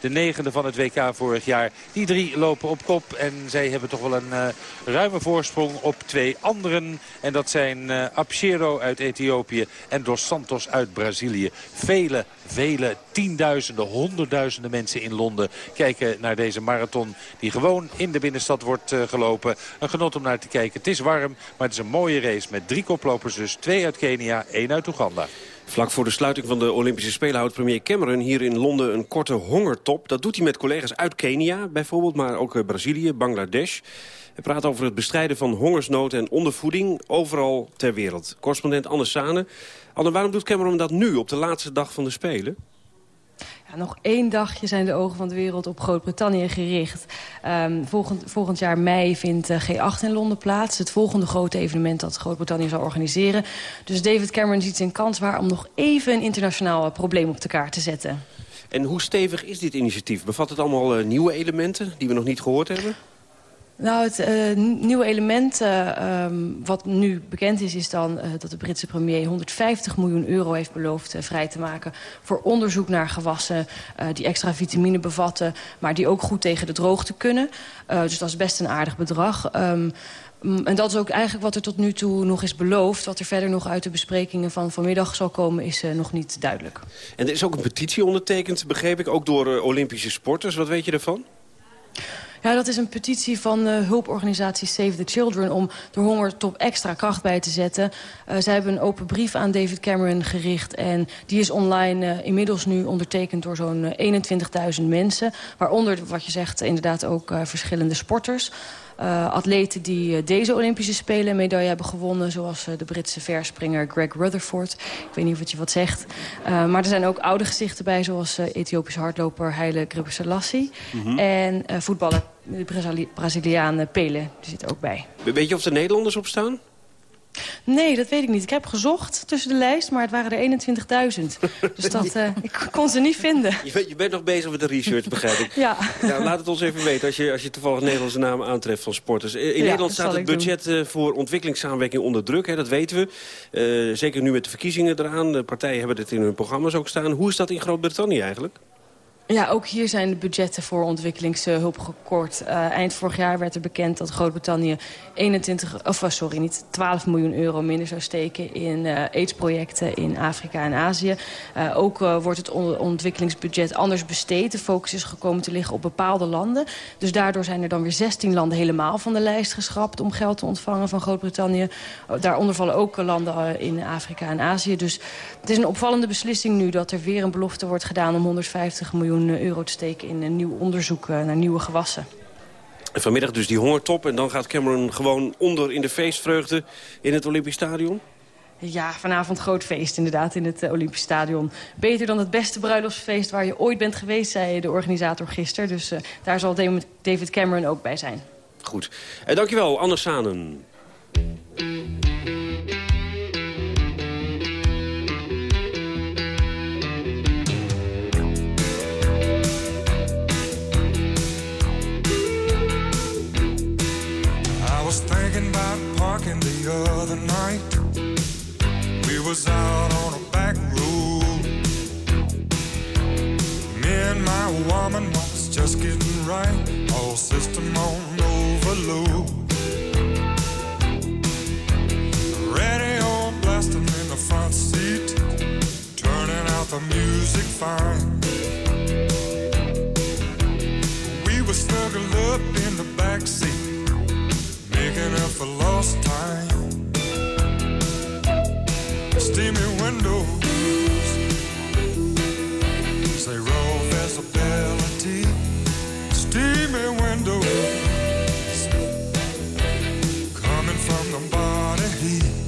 de negende van het WK vorig jaar. Die drie lopen op kop en zij hebben toch wel een uh, ruime voorsprong op twee anderen. En dat zijn uh, uit Ethiopië en Dos Santos uit Brazilië. Vele, vele tienduizenden, honderdduizenden mensen in Londen kijken naar deze marathon. Die gewoon in de binnenstad wordt uh, gelopen. Een genot om naar te kijken. Het is warm, maar het is een mooie race met drie koplopers dus. Twee uit Kenia, één uit Oeganda. Vlak voor de sluiting van de Olympische Spelen houdt premier Cameron hier in Londen een korte hongertop. Dat doet hij met collega's uit Kenia bijvoorbeeld, maar ook Brazilië, Bangladesh. Hij praat over het bestrijden van hongersnood en ondervoeding overal ter wereld. Correspondent Anne Sane. Anne, waarom doet Cameron dat nu op de laatste dag van de Spelen? Nog één dagje zijn de ogen van de wereld op Groot-Brittannië gericht. Um, volgend, volgend jaar mei vindt uh, G8 in Londen plaats. Het volgende grote evenement dat Groot-Brittannië zal organiseren. Dus David Cameron ziet zijn kans waar om nog even een internationaal probleem op de kaart te zetten. En hoe stevig is dit initiatief? Bevat het allemaal uh, nieuwe elementen die we nog niet gehoord hebben? Nou, het uh, nieuwe element um, wat nu bekend is... is dan uh, dat de Britse premier 150 miljoen euro heeft beloofd vrij te maken... voor onderzoek naar gewassen die extra vitamine bevatten... maar die ook goed tegen de droogte kunnen. dus dat is best een aardig bedrag. Um, en dat is ook eigenlijk wat er tot nu toe nog is beloofd. Wat er verder nog uit de besprekingen van vanmiddag zal komen... is nog niet duidelijk. En er is ook een petitie ondertekend, begreep ik... ook door Olympische sporters. Wat weet je daarvan? Ja, dat is een petitie van uh, hulporganisatie Save the Children... om de hongertop extra kracht bij te zetten. Uh, zij hebben een open brief aan David Cameron gericht... en die is online uh, inmiddels nu ondertekend door zo'n 21.000 mensen. Waaronder, wat je zegt, inderdaad ook verschillende sporters... Uh, atleten die uh, deze Olympische Spelen een medaille hebben gewonnen... zoals uh, de Britse verspringer Greg Rutherford. Ik weet niet of het je wat zegt. maar er zijn ook oude gezichten bij... zoals Ethiopische hardloper Haile Gebrselassie. Mm -hmm. En voetballer de Brazili Braziliaan Pele. Die zit ook bij. Weet je of er Nederlanders op staan? Nee, dat weet ik niet. Ik heb gezocht tussen de lijst, maar het waren er 21.000. [laughs] dus dat, uh, ik kon ze niet vinden. Je bent, je bent nog bezig met de research, begrijp ik. [laughs] ja. Nou, laat het ons even weten als je, als je toevallig Nederlandse namen aantreft van sporters. In ja, Nederland staat het budget doen. voor ontwikkelingssamenwerking onder druk, hè, dat weten we. Uh, zeker nu met de verkiezingen eraan. De partijen hebben dit in hun programma's ook staan. Hoe is dat in Groot-Brittannië eigenlijk? Ja, ook hier zijn de budgetten voor ontwikkelingshulp gekort. Uh, eind vorig jaar werd er bekend dat Groot-Brittannië 21, of sorry, niet 12 miljoen euro minder zou steken in uh, AIDS-projecten in Afrika en Azië. Ook wordt het ontwikkelingsbudget anders besteed. De focus is gekomen te liggen op bepaalde landen. Dus daardoor zijn er dan weer 16 landen helemaal van de lijst geschrapt om geld te ontvangen van Groot-Brittannië. Daaronder vallen ook landen in Afrika en Azië. Dus het is een opvallende beslissing nu dat er weer een belofte wordt gedaan om 150 miljoen euro te steken in een nieuw onderzoek naar nieuwe gewassen. En vanmiddag dus die hongertop en dan gaat Cameron gewoon onder in de feestvreugde in het Olympisch Stadion? Ja, vanavond groot feest inderdaad in het uh, Olympisch Stadion. Beter dan het beste bruiloftsfeest waar je ooit bent geweest, zei de organisator gisteren. Dus uh, daar zal David Cameron ook bij zijn. Goed. En dankjewel, Anne Sanen. the other night. We was out on a back road. Me and my woman was just getting right. All system on overload. Radio blasting in the front seat, turning out the music fine. We were snuggled up in the back seat up for lost time. Steamy windows, say raw visibility. Steamy windows, coming from the body heat.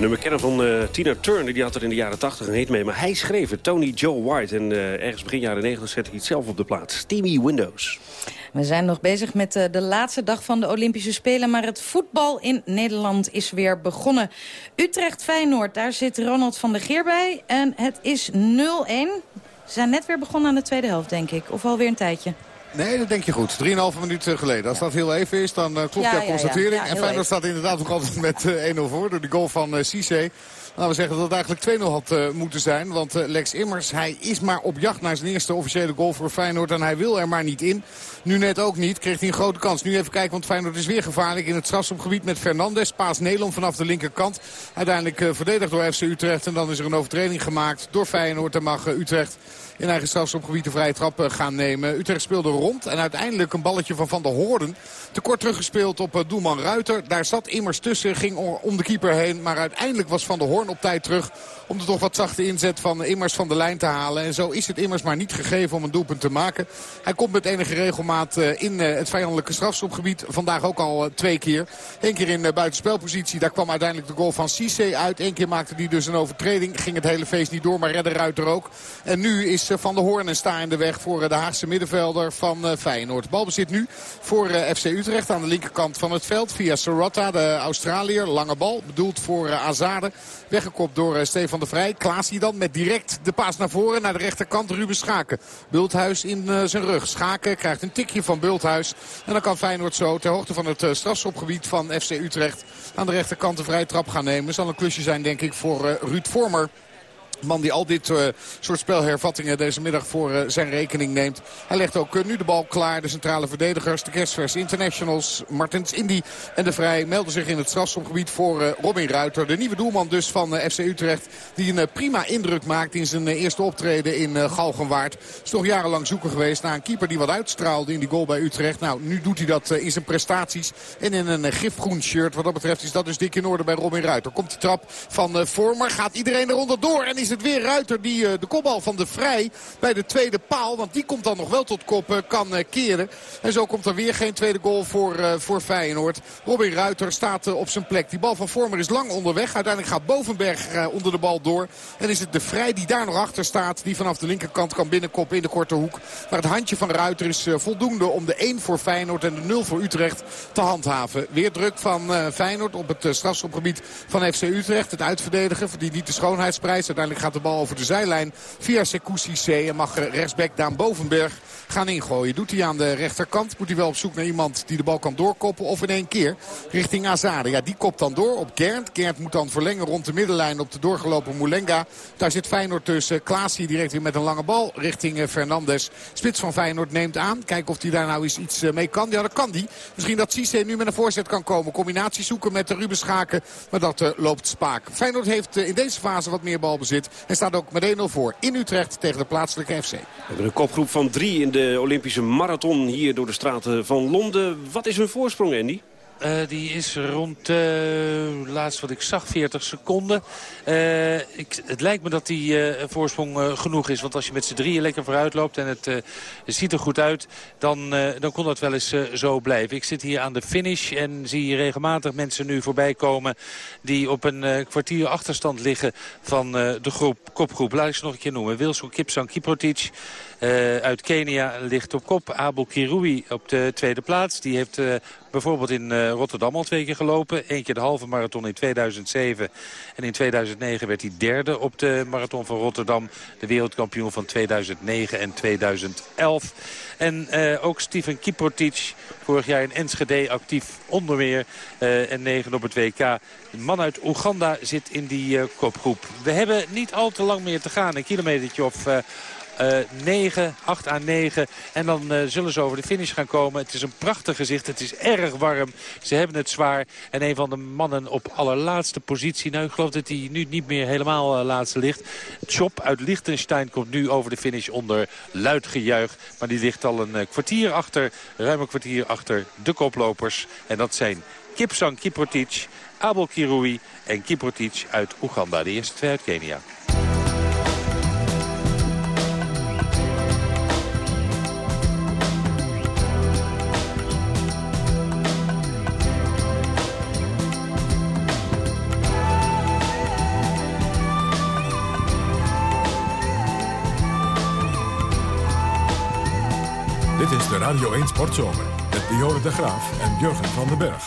Nummer kennen van eh, Tina Turner. Die had er in de jaren 80 een hit mee. Maar hij schreef het, Tony Joe White. En eh, ergens begin jaren 90 zette hij het zelf op de plaat. Steamy Windows. We zijn nog bezig met eh, de laatste dag van de Olympische Spelen... maar het voetbal in Nederland is weer begonnen. Utrecht-Feyenoord, daar zit Ronald van der Geer bij. En het is 0-1. Ze zijn net weer begonnen aan de tweede helft, denk ik. Of alweer een tijdje. Nee, dat denk je goed. 3,5 minuut geleden. Als dat heel even is, dan uh, klopt jouw constatering. en Feyenoord staat inderdaad ook altijd met eh, 1-0 voor. Door de goal van Cisse. Laten we zeggen dat het eigenlijk 2-0 had uh, moeten zijn. Want uh, Lex Immers, hij is maar op jacht naar zijn eerste officiële goal voor Feyenoord. En hij wil er maar niet in. Nu net ook niet. Kreeg hij een grote kans. Nu even kijken, want Feyenoord is weer gevaarlijk in het strafschopgebied met Fernandes. Paas Nederland vanaf de linkerkant. Uiteindelijk uh, verdedigd door FC Utrecht. En dan is er een overtreding gemaakt door Feyenoord. En mag Utrecht in eigen strafschopgebied de vrije trap gaan nemen. Utrecht speelde rond. En uiteindelijk een balletje van Van der Hoorden. Te kort teruggespeeld op doelman Ruiter. Daar zat Immers tussen. Ging om de keeper heen. Maar uiteindelijk was Van der Op tijd terug. Om de toch wat zachte inzet van Immers van de lijn te halen. En zo is het Immers maar niet gegeven om een doelpunt te maken. Hij komt met enige regelmaat uh, in uh, het vijandelijke strafschopgebied. Vandaag ook al uh, twee keer. Eén keer in buitenspelpositie. Daar kwam uiteindelijk de goal van Cisse uit. Eén keer maakte hij dus een overtreding. Ging het hele feest niet door, maar redde Ruiter ook. En nu is Van der Hoorn en sta in de weg voor de Haagse middenvelder van Feyenoord. Balbezit nu voor FC Utrecht aan de linkerkant van het veld. Via Sorotta, de Australiër. Lange bal, bedoeld voor Azade. Weggekopt door uh, Stefan de Vrij. Klaasie dan met direct de paas naar voren naar de rechterkant. Ruben Schaken. Bulthuis in uh, zijn rug. Schaken krijgt een tikje van Bulthuis. En dan kan Feyenoord zo ter hoogte van het uh, strafschopgebied van FC Utrecht... aan de rechterkant een vrije trap gaan nemen. Zal een klusje zijn denk ik voor Ruud Vormer man die al dit uh, soort spelhervattingen deze middag voor uh, zijn rekening neemt. Hij legt ook uh, nu de bal klaar. De centrale verdedigers, de kerstvers internationals, Martens Indy en de Vrij melden zich in het strafschopgebied voor Robin Ruiter. De nieuwe doelman dus van FC Utrecht die een prima indruk maakt in zijn eerste optreden in Galgenwaard. Is toch jarenlang zoeken geweest naar een keeper die wat uitstraalde in die goal bij Utrecht. Nou, nu doet hij dat in zijn prestaties en in een gifgroen shirt. Wat dat betreft is dat dus dik in orde bij Robin Ruiter. Komt de trap van Vormer, gaat iedereen eronder door en is het weer Ruiter die uh, de kopbal van de Vrij bij de tweede paal. Want die komt dan nog wel tot kop uh, kan uh, keren. En zo komt er weer geen tweede goal voor, voor Feyenoord. Robin Ruiter staat op zijn plek. Die bal van Vormer is lang onderweg. Uiteindelijk gaat Bovenberg onder de bal door. En is het de Vrij die daar nog achter staat. Die vanaf de linkerkant kan binnenkoppen in de korte hoek. Maar het handje van Ruiter is voldoende om de 1 voor Feyenoord en de 0 voor Utrecht te handhaven. Weer druk van Feyenoord op het strafschopgebied van FC Utrecht. Het uitverdedigen verdient niet de schoonheidsprijs. Uiteindelijk gaat de bal over de zijlijn via Sekou En mag rechtsback Daan Bovenberg gaan ingooien. Doet hij aan de rechterkant. Moet hij wel op zoek naar iemand die de bal kan doorkoppen. Of in één keer richting Azade. Ja, die kopt dan door op Gernt. Gernt moet dan verlengen rond de middenlijn op de doorgelopen Moulenga. Daar zit Feyenoord tussen. Klaas hier direct weer met een lange bal richting eh, Fernandes. Spits van Feyenoord neemt aan. Kijken of hij daar nou eens iets eh, mee kan. Ja, dat kan die. Misschien dat Cisse nu met een voorzet kan komen. Combinatie zoeken met de Ruben Schaken. Maar dat loopt spaak. Feyenoord heeft in deze fase wat meer balbezit. En staat ook met 1-0 voor in Utrecht tegen de plaatselijke FC. We hebben een kopgroep van drie in de Olympische marathon hier door de straten van Londen. Wat is hun voorsprong, Andy? Uh, die is rond, uh, laatst wat ik zag, 40 seconden. Uh, ik, het lijkt me dat die voorsprong genoeg is. Want als je met z'n drieën lekker vooruit loopt en het, ziet er goed uit... dan, dan kon dat wel eens zo blijven. Ik zit hier aan de finish en zie regelmatig mensen nu voorbij komen... die op een kwartier achterstand liggen van de groep, kopgroep. Laat ik ze nog een keer noemen. Wilson Kipsang Kiprotic... Uh, uit Kenia ligt op kop. Abel Kirui op de tweede plaats. Die heeft uh, bijvoorbeeld in uh, Rotterdam al twee keer gelopen. Eén keer de halve marathon in 2007. En in 2009 werd hij derde op de marathon van Rotterdam. De wereldkampioen van 2009 en 2011. En ook Steven Kiprotic, vorig jaar in Enschede actief onder meer. en negen op het WK. Een man uit Oeganda zit in die kopgroep. We hebben niet al te lang meer te gaan. Een kilometertje of... Uh, 9, 8 aan 9. En dan uh, zullen ze over de finish gaan komen. Het is een prachtig gezicht. Het is erg warm. Ze hebben het zwaar. En een van de mannen op allerlaatste positie. Nou, ik geloof dat hij nu niet meer helemaal uh, laatste ligt. Chop uit Liechtenstein komt nu over de finish onder luid gejuich. Maar die ligt al een kwartier achter, ruim een kwartier achter de koplopers. En dat zijn Kipsang Kiprotic, Abel Kirui en Kiprotic uit Oeganda. De eerste twee uit Kenia. De Radio 1 Sportzomer. Met Dionne de Graaf en Jurgen van den Berg.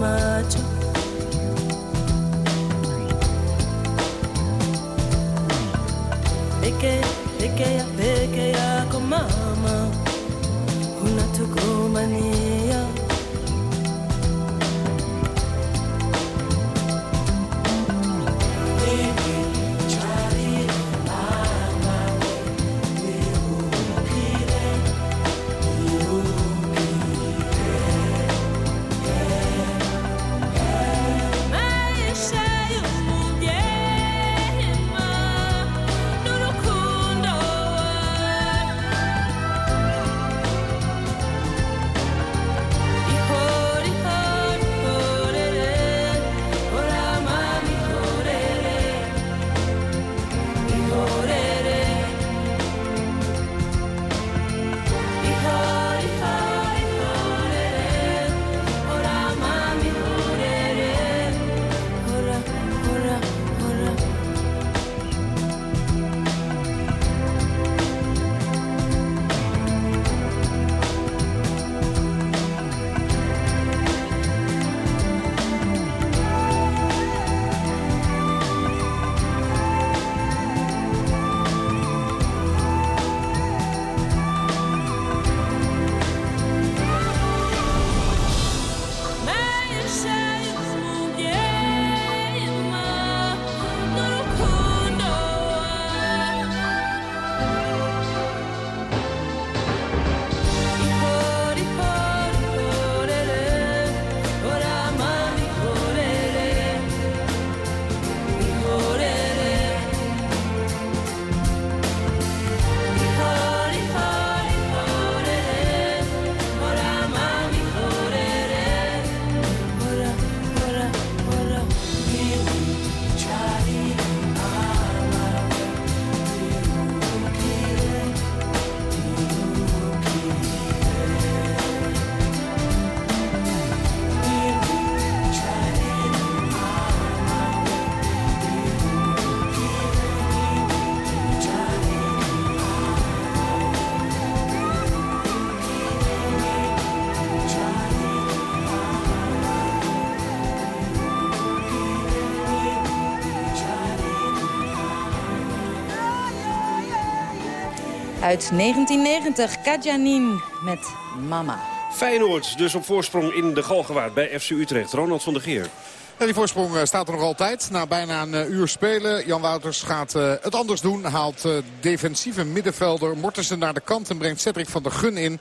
macho. Ik it, ik. Uit 1990, Kajanin met Mama. Feyenoord dus op voorsprong in de Galgenwaard bij FC Utrecht. Ronald van der Geer. Ja, die voorsprong eh, staat er nog altijd. Na bijna een eh, uur spelen. Jan Wouters gaat uh, het anders doen. Haalt uh, defensieve middenvelder Mortensen naar de kant en brengt Cedric van der Gun in.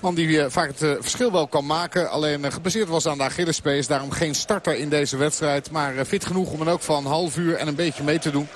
Man die uh, vaak het uh, verschil wel kan maken. Alleen uh, gebaseerd was aan de Achillespees. Daarom geen starter in deze wedstrijd. Maar fit genoeg om er ook van een half uur en een beetje mee te doen.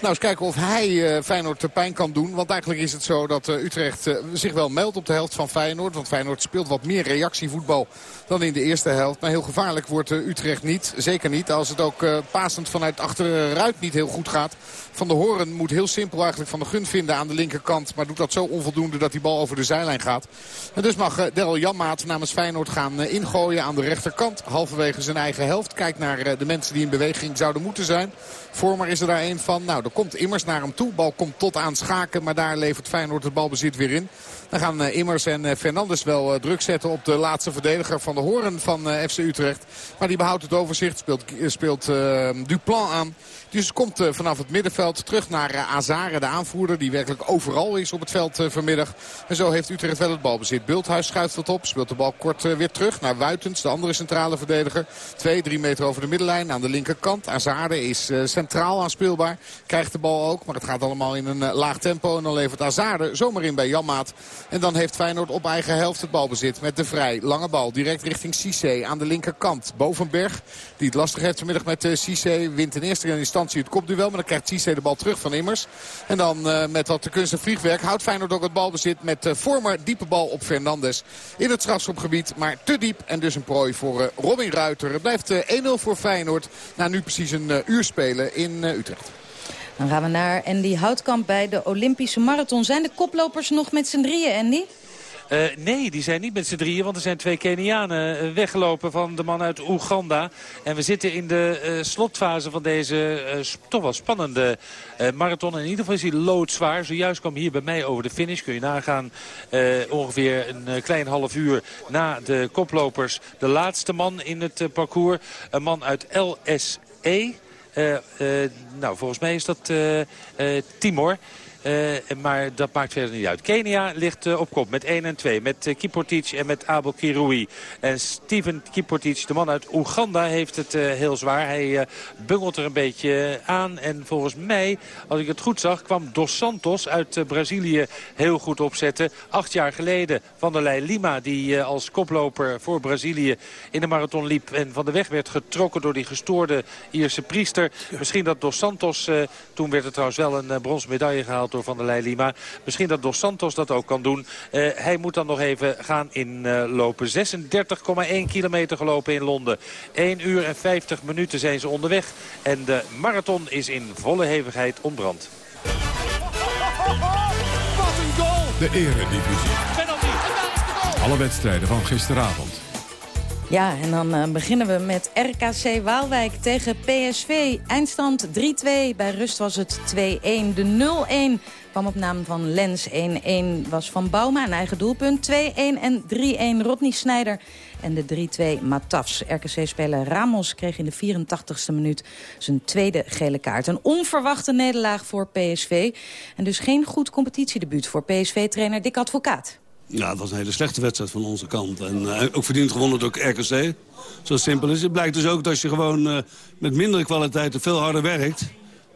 Nou, eens kijken of hij uh, Feyenoord de pijn kan doen. Want eigenlijk is het zo dat uh, Utrecht uh, zich wel meldt op de helft van Feyenoord. Want Feyenoord speelt wat meer reactievoetbal dan in de eerste helft. Maar heel gevaarlijk wordt Utrecht niet. Zeker niet als het ook pasend vanuit achteruit niet heel goed gaat. Van de Horen moet heel simpel eigenlijk Van de Gun vinden aan de linkerkant. Maar doet dat zo onvoldoende dat die bal over de zijlijn gaat. En dus mag Daryl Janmaat namens Feyenoord gaan ingooien aan de rechterkant. Halverwege zijn eigen helft. Kijkt naar de mensen die in beweging zouden moeten zijn. Vormer is er daar een van. Nou, er komt Immers naar hem toe. Bal komt tot aan Schaken, maar daar levert Feyenoord het balbezit weer in. Dan gaan uh, Immers en uh, Fernandes wel uh, druk zetten op de laatste verdediger van de Horen van FC Utrecht. Maar die behoudt het overzicht, speelt, speelt Duplan aan. Dus komt vanaf het middenveld terug naar uh, Azare, de aanvoerder. Die werkelijk overal is op het veld vanmiddag. En zo heeft Utrecht wel het balbezit. Bulthuis schuift wat op. Speelt de bal kort weer terug naar Wuitens, de andere centrale verdediger. Twee, drie meter over de middenlijn aan de linkerkant. Azare is centraal aanspeelbaar. Krijgt de bal ook, maar het gaat allemaal in een laag tempo. En dan levert Azare zomaar in bij Janmaat. En dan heeft Feyenoord op eigen helft het balbezit met de vrij. Lange bal direct richting Cissé aan de linkerkant. Bovenberg, die het lastig heeft vanmiddag met Cissé, wint in eerste instantie het kopduel. Maar dan krijgt Cisse de bal terug van Immers. En dan uh, met wat kunst en vliegwerk houdt Feyenoord ook het balbezit met uh, Vormer. Diepe bal op Fernandes in het strafschopgebied. Maar te diep en dus een prooi voor Robin Ruiter. Het blijft 1-0 voor Feyenoord. Na nu precies een uur spelen in Utrecht. Dan gaan we naar Andy Houtkamp bij de Olympische Marathon. Zijn de koplopers nog met z'n drieën, Andy? Uh, nee, die zijn niet met z'n drieën, want er zijn twee Kenianen weggelopen van de man uit Oeganda. En we zitten in de uh, slotfase van deze toch wel spannende marathon. En in ieder geval is hij loodzwaar. Zojuist kwam hier bij mij over de finish. Kun je nagaan ongeveer een klein half uur na de koplopers. De laatste man in het parcours. Een man uit LSE. Nou, volgens mij is dat Timor. Uh, maar dat maakt verder niet uit. Kenia ligt uh, op kop met 1 en 2. Met uh, Kiportic en met Abel Kirui. En Steven Kiportic, de man uit Oeganda, heeft het heel zwaar. Hij bungelt er een beetje aan. En volgens mij, als ik het goed zag, kwam Dos Santos uit Brazilië heel goed opzetten. Acht jaar geleden van der Leij Lima, die als koploper voor Brazilië in de marathon liep. En van de weg werd getrokken door die gestoorde Ierse priester. Misschien dat Dos Santos, toen werd er trouwens wel een bronzen medaille gehaald door Van der Leij Lima. Misschien dat Dos Santos dat ook kan doen. Uh, hij moet dan nog even gaan inlopen. Uh, 36,1 kilometer gelopen in Londen. 1 uur en 50 minuten zijn ze onderweg. En de marathon is in volle hevigheid ontbrand. Wat een goal! De eredivisie. Alle wedstrijden van gisteravond. Ja, en dan uh, beginnen we met RKC Waalwijk tegen PSV. Eindstand 3-2. Bij rust was het 2-1. De 0-1 kwam op naam van Lens. 1-1 was van Bouma, een eigen doelpunt. 2-1 en 3-1 Rodney Snijder. En de 3-2 Matafs. RKC-speler Ramos kreeg in de 84ste minuut zijn tweede gele kaart. Een onverwachte nederlaag voor PSV. En dus geen goed competitiedebuut voor PSV-trainer Dick Advocaat. Ja, het was een hele slechte wedstrijd van onze kant. En uh, ook verdiend gewonnen door RKC. Zo simpel is het. blijkt dus ook dat als je gewoon uh, met mindere kwaliteit veel harder werkt...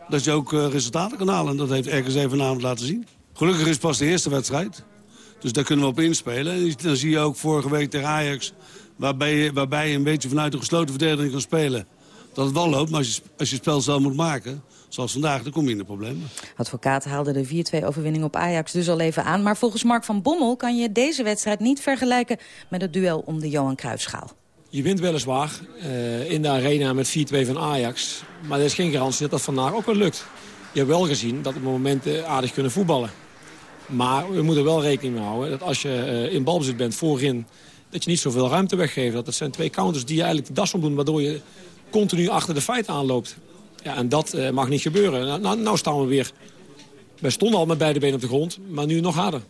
dat je ook uh, resultaten kan halen. En dat heeft RKC vanavond laten zien. Gelukkig is pas de eerste wedstrijd. Dus daar kunnen we op inspelen. En dan zie je ook vorige week tegen Ajax... waarbij je, waarbij een beetje vanuit een gesloten verdediging kan spelen... dat het wel loopt, maar als je, als je spel zelf moet maken zoals vandaag, dan kom je in de problemen. Advocaat haalde de 4-2 overwinning op Ajax dus al even aan. Maar volgens Mark van Bommel kan je deze wedstrijd niet vergelijken... met het duel om de Johan Cruijffschaal. Je wint weliswaar uh, in de arena met 4-2 van Ajax. Maar er is geen garantie dat dat vandaag ook wel lukt. Je hebt wel gezien dat op momenten aardig kunnen voetballen. Maar we moeten wel rekening mee houden dat als je uh, in balbezit bent voorin... dat je niet zoveel ruimte weggeeft. Dat het zijn twee counters die je eigenlijk de das om doen... waardoor je continu achter de feiten aanloopt. Ja, en dat uh, mag niet gebeuren. Nou, nou, nou staan we weer... We stonden al met beide benen op de grond, maar nu nog harder.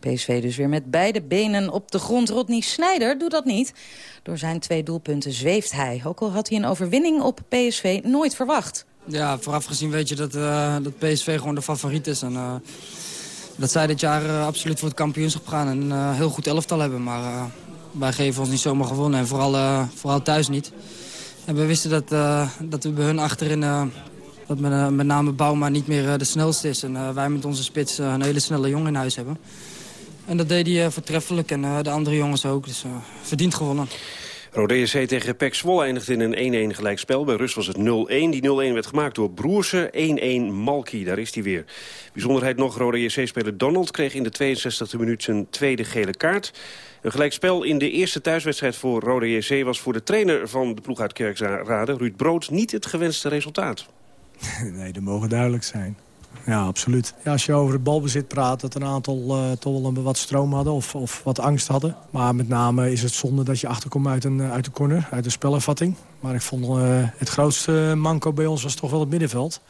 PSV dus weer met beide benen op de grond. Rodney Snijder doet dat niet. Door zijn twee doelpunten zweeft hij. Ook al had hij een overwinning op PSV nooit verwacht. Ja, vooraf gezien weet je dat, uh, dat PSV gewoon de favoriet is. En, uh, dat zij dit jaar eh, absoluut voor het kampioenschap gaan en een eh, heel goed elftal hebben. Maar eh, wij geven ons niet zomaar gewonnen en vooral, eh, vooral thuis niet. We wisten dat, eh, dat we bij hun achterin, eh, dat met, eh, met name Bouma niet meer de snelste is. En wij met onze spits een hele snelle jongen in huis hebben. En dat deed hij voortreffelijk en de andere jongens ook. Dus verdiend gewonnen. Rode JC tegen PEC Zwolle eindigde in een 1-1 gelijkspel. Bij Rust was het 0-1. Die 0-1 werd gemaakt door Broersen. 1-1 Malky, daar is hij weer. Bijzonderheid nog, Rode JC-speler Donald kreeg in de 62e minuut zijn tweede gele kaart. Een gelijkspel in de eerste thuiswedstrijd voor Rode JC... was voor de trainer van de ploeg uit Kerkrade, Ruud Brood, niet het gewenste resultaat. [laughs] Nee, dat mogen duidelijk zijn. Ja, absoluut. Als je over het balbezit praat, dat een aantal eh, toch wel wat stroom hadden of, of wat angst hadden. Maar met name is het zonde dat je achterkomt uit een, eh, uit de corner, uit de spelervatting. Maar ik vond eh, het grootste manco bij ons was toch wel het middenveld.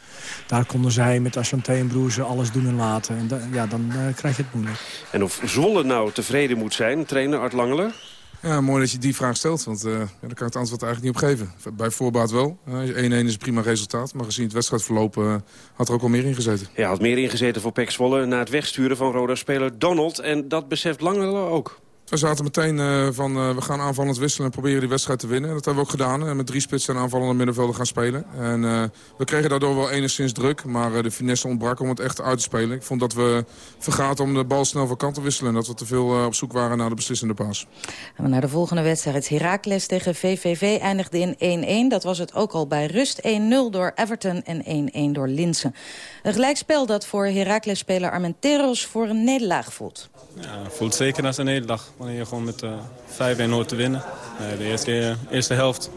Daar konden zij met Ashanté en Broersen alles doen en laten. En ja, dan eh, krijg je het moeilijk. En of Zwolle nou tevreden moet zijn, trainer Art Langeler... Ja, mooi dat je die vraag stelt, want eh, ja, daar kan ik het antwoord eigenlijk niet op geven. Bij voorbaat wel. Eh, 1-1 is een prima resultaat, maar gezien het wedstrijdverloop eh, had er ook al meer in gezeten. Ja, had meer ingezeten voor PEC Zwolle na het wegsturen van Roda-speler Donald. En dat beseft Langeler ook. We zaten meteen eh, van, eh, we gaan aanvallend wisselen en proberen die wedstrijd te winnen. Dat hebben we ook gedaan. En met drie spitsen en aanvallende middenvelden gaan spelen. En eh, we kregen daardoor wel enigszins druk. Maar eh, de finesse ontbrak om het echt uit te spelen. Ik vond dat we vergaten om de bal snel van kant te wisselen. En dat we te veel eh, op zoek waren naar de beslissende paas. Gaan we naar de volgende wedstrijd. Heracles tegen VVV eindigde in 1-1. Dat was het ook al bij rust. 1-0 door Everton en 1-1 door Linsen. Een gelijkspel dat voor Heracles-speler Armenteros voor een nederlaag voelt. Ja, voelt zeker als een nederlag. Wanneer je gewoon met eh 5-1 hoort te winnen. Nee, de eerste, eerste helft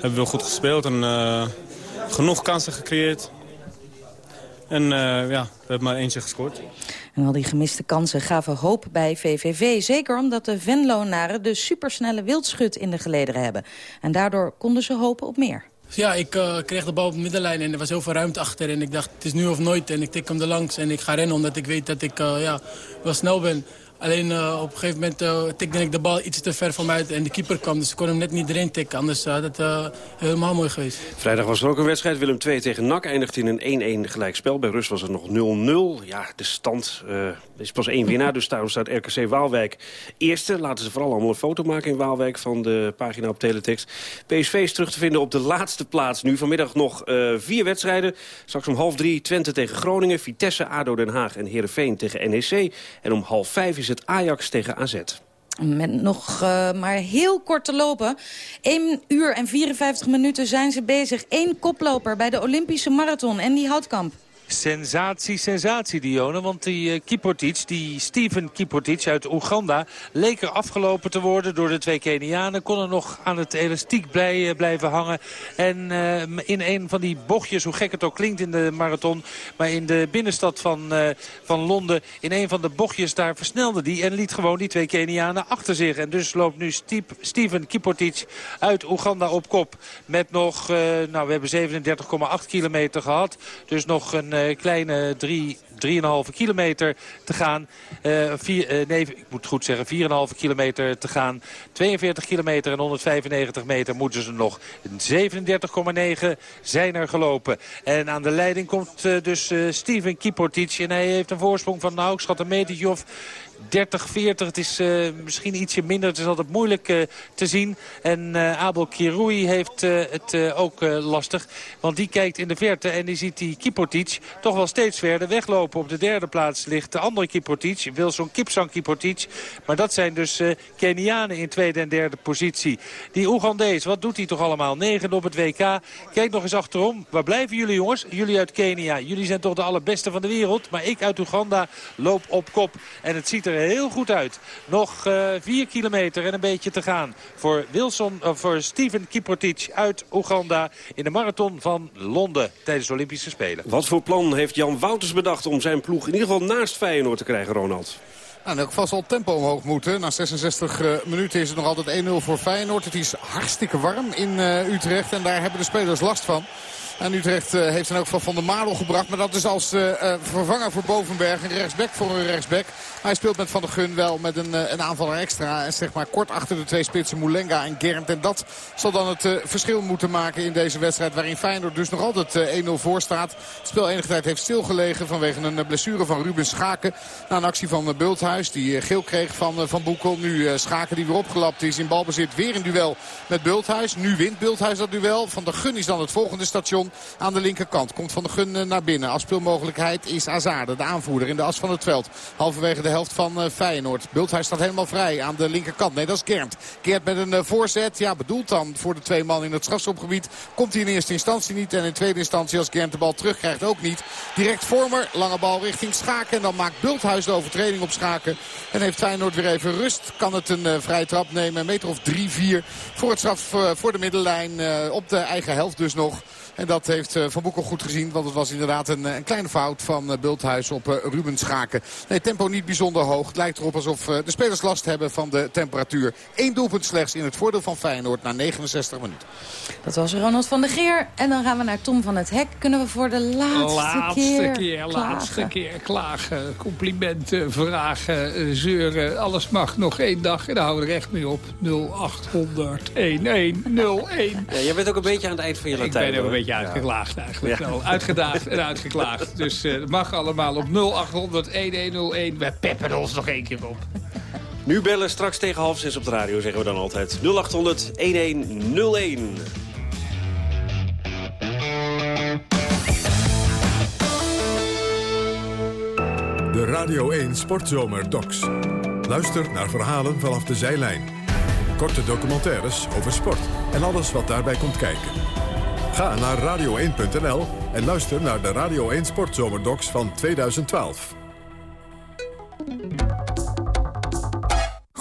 hebben we goed gespeeld en eh, genoeg kansen gecreëerd. En eh, ja, we hebben maar eentje gescoord. En al die gemiste kansen gaven hoop bij VVV. Zeker omdat de Venlonaren de supersnelle wildschut in de gelederen hebben. En daardoor konden ze hopen op meer. Ja, ik eh, kreeg de bal op de middenlijn en er was heel veel ruimte achter. En ik dacht, het is nu of nooit. En ik tik hem er langs en ik ga rennen omdat ik weet dat ik eh, ja, wel snel ben. Alleen eh, op een gegeven moment uh, tikte ik de bal iets te ver van mij uit en de keeper kwam. Dus ik kon hem net niet erin tikken, anders had het uh, helemaal mooi geweest. Vrijdag was er ook een wedstrijd. Willem II tegen NAC eindigt in een 1-1 gelijkspel. Bij Rust was het nog 0-0. Ja, de stand is pas één winnaar, dus daarom staat RKC Waalwijk eerste. Laten ze vooral allemaal een foto maken in Waalwijk van de pagina op teletext. PSV is terug te vinden op de laatste plaats nu. Vanmiddag nog vier wedstrijden. Straks om half drie Twente tegen Groningen, Vitesse, ADO Den Haag en Heerenveen tegen NEC. En om half vijf is het Ajax tegen AZ. Met nog uh, maar heel kort te lopen. 1 uur en 54 minuten zijn ze bezig. Eén koploper bij de Olympische Marathon. En die Houtkamp. Sensatie, sensatie, Dione. Want die uh, Kiportic, die Steven Kiportic uit Oeganda... leek er afgelopen te worden door de twee Kenianen. Kon er nog aan het elastiek uh, blijven hangen. En uh, in een van die bochtjes, hoe gek het ook klinkt in de marathon... maar in de binnenstad van, van Londen, in een van de bochtjes... daar versnelde die en liet gewoon die twee Kenianen achter zich. En dus loopt nu Stiep, Steven Kiportic uit Oeganda op kop. Met nog, nou we hebben 37,8 kilometer gehad. Dus nog een uh, kleine 3, 3,5 kilometer te gaan. Uh, vier, uh, nee, ik moet goed zeggen, 4,5 kilometer te gaan. 42 kilometer en 195 meter moeten ze nog. 37,9 zijn er gelopen. En aan de leiding komt dus Steven Kiportic. En hij heeft een voorsprong van, nou, ik schat een 30, 40. Het is uh, misschien ietsje minder. Het is altijd moeilijk uh, te zien. En uh, Abel Kirui heeft het ook lastig. Want die kijkt in de verte en die ziet die Kiportic toch wel steeds verder weglopen. Op de derde plaats ligt de andere Kiportic. Wilson Kipsang Kiportic. Maar dat zijn dus Kenianen in tweede en derde positie. Die Oegandees, wat doet hij toch allemaal? Negende op het WK. Kijk nog eens achterom. Waar blijven jullie jongens? Jullie uit Kenia. Jullie zijn toch de allerbeste van de wereld. Maar ik uit Oeganda loop op kop. En het ziet er heel goed uit. Nog uh, vier kilometer en een beetje te gaan voor, Wilson, uh, voor Steven Kiportic uit Oeganda in de marathon van Londen tijdens de Olympische Spelen. Wat voor plan heeft Jan Wouters bedacht om zijn ploeg in ieder geval naast Feyenoord te krijgen, Ronald? Nou, in elk geval zal het tempo omhoog moeten. Na 66 uh, minuten is het nog altijd 1-0 voor Feyenoord. Het is hartstikke warm in uh, Utrecht en daar hebben de spelers last van. En Utrecht uh, heeft dan ook van Van der Marel gebracht. Maar dat is als uh, uh, vervanger voor Bovenberg. Een rechtsback voor een rechtsback. Hij speelt met Van der Gun wel met een, een aanvaller extra. En zeg maar kort achter de twee spitsen Moulenga en Gernt. En dat zal dan het verschil moeten maken in deze wedstrijd. Waarin Feyenoord dus nog altijd 1-0 voor staat. Het spel enige tijd heeft stilgelegen vanwege een blessure van Ruben Schaken. Na een actie van Bulthuis die geel kreeg van Van Boekel. Nu Schaken die weer opgelapt is in balbezit. Weer in duel met Bulthuis. Nu wint Bulthuis dat duel. Van der Gun is dan het volgende station aan de linkerkant. Komt Van der Gun naar binnen. Afspeelmogelijkheid is Azade, de aanvoerder in de as van het veld. Halverwege de helft van Feyenoord. Bulthuis staat helemaal vrij aan de linkerkant. Nee, dat is Gernt. Gernt met een voorzet. Ja, bedoeld dan voor de twee man in het strafschopgebied. Komt hij in eerste instantie niet. En in tweede instantie als Gernt de bal terugkrijgt ook niet. Direct Vormer. Lange bal richting Schaken. En dan maakt Bulthuis de overtreding op Schaken. En heeft Feyenoord weer even rust. Kan het een vrije trap nemen. Een meter of drie, vier voor het straf voor de middenlijn. Op de eigen helft dus nog. En dat heeft Van Boekel goed gezien. Want het was inderdaad een, een kleine fout van Bulthuis op Ruben Schaken. Nee, tempo niet bijzonder hoog. Het lijkt erop alsof de spelers last hebben van de temperatuur. Eén doelpunt slechts in het voordeel van Feyenoord na 69 minuten. Dat was Ronald van der Geer. En dan gaan we naar Tom van het Hek. Kunnen we voor de laatste, laatste keer, keer klagen? Laatste keer klagen, complimenten, vragen, zeuren. Alles mag nog één dag en daar houden we er echt mee op. 0800 1101. Ja, jij bent ook een beetje aan het eind van je Ik Latijn. ben ook een hoor. Beetje uitgeklaagd eigenlijk Ja. wel. Uitgedaagd en uitgeklaagd. Dus eh, mag allemaal op 0800 1101. We peppen ons nog één keer op. Nu bellen, straks tegen half zes op de radio, zeggen we dan altijd. 0800 1101. De Radio 1 Sportzomer Docs. Luister naar verhalen vanaf de zijlijn. Korte documentaires over sport en alles wat daarbij komt kijken. Ga naar radio1.nl en luister naar de Radio 1 Sportzomerdocs van 2012.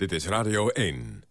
Dit is Radio 1.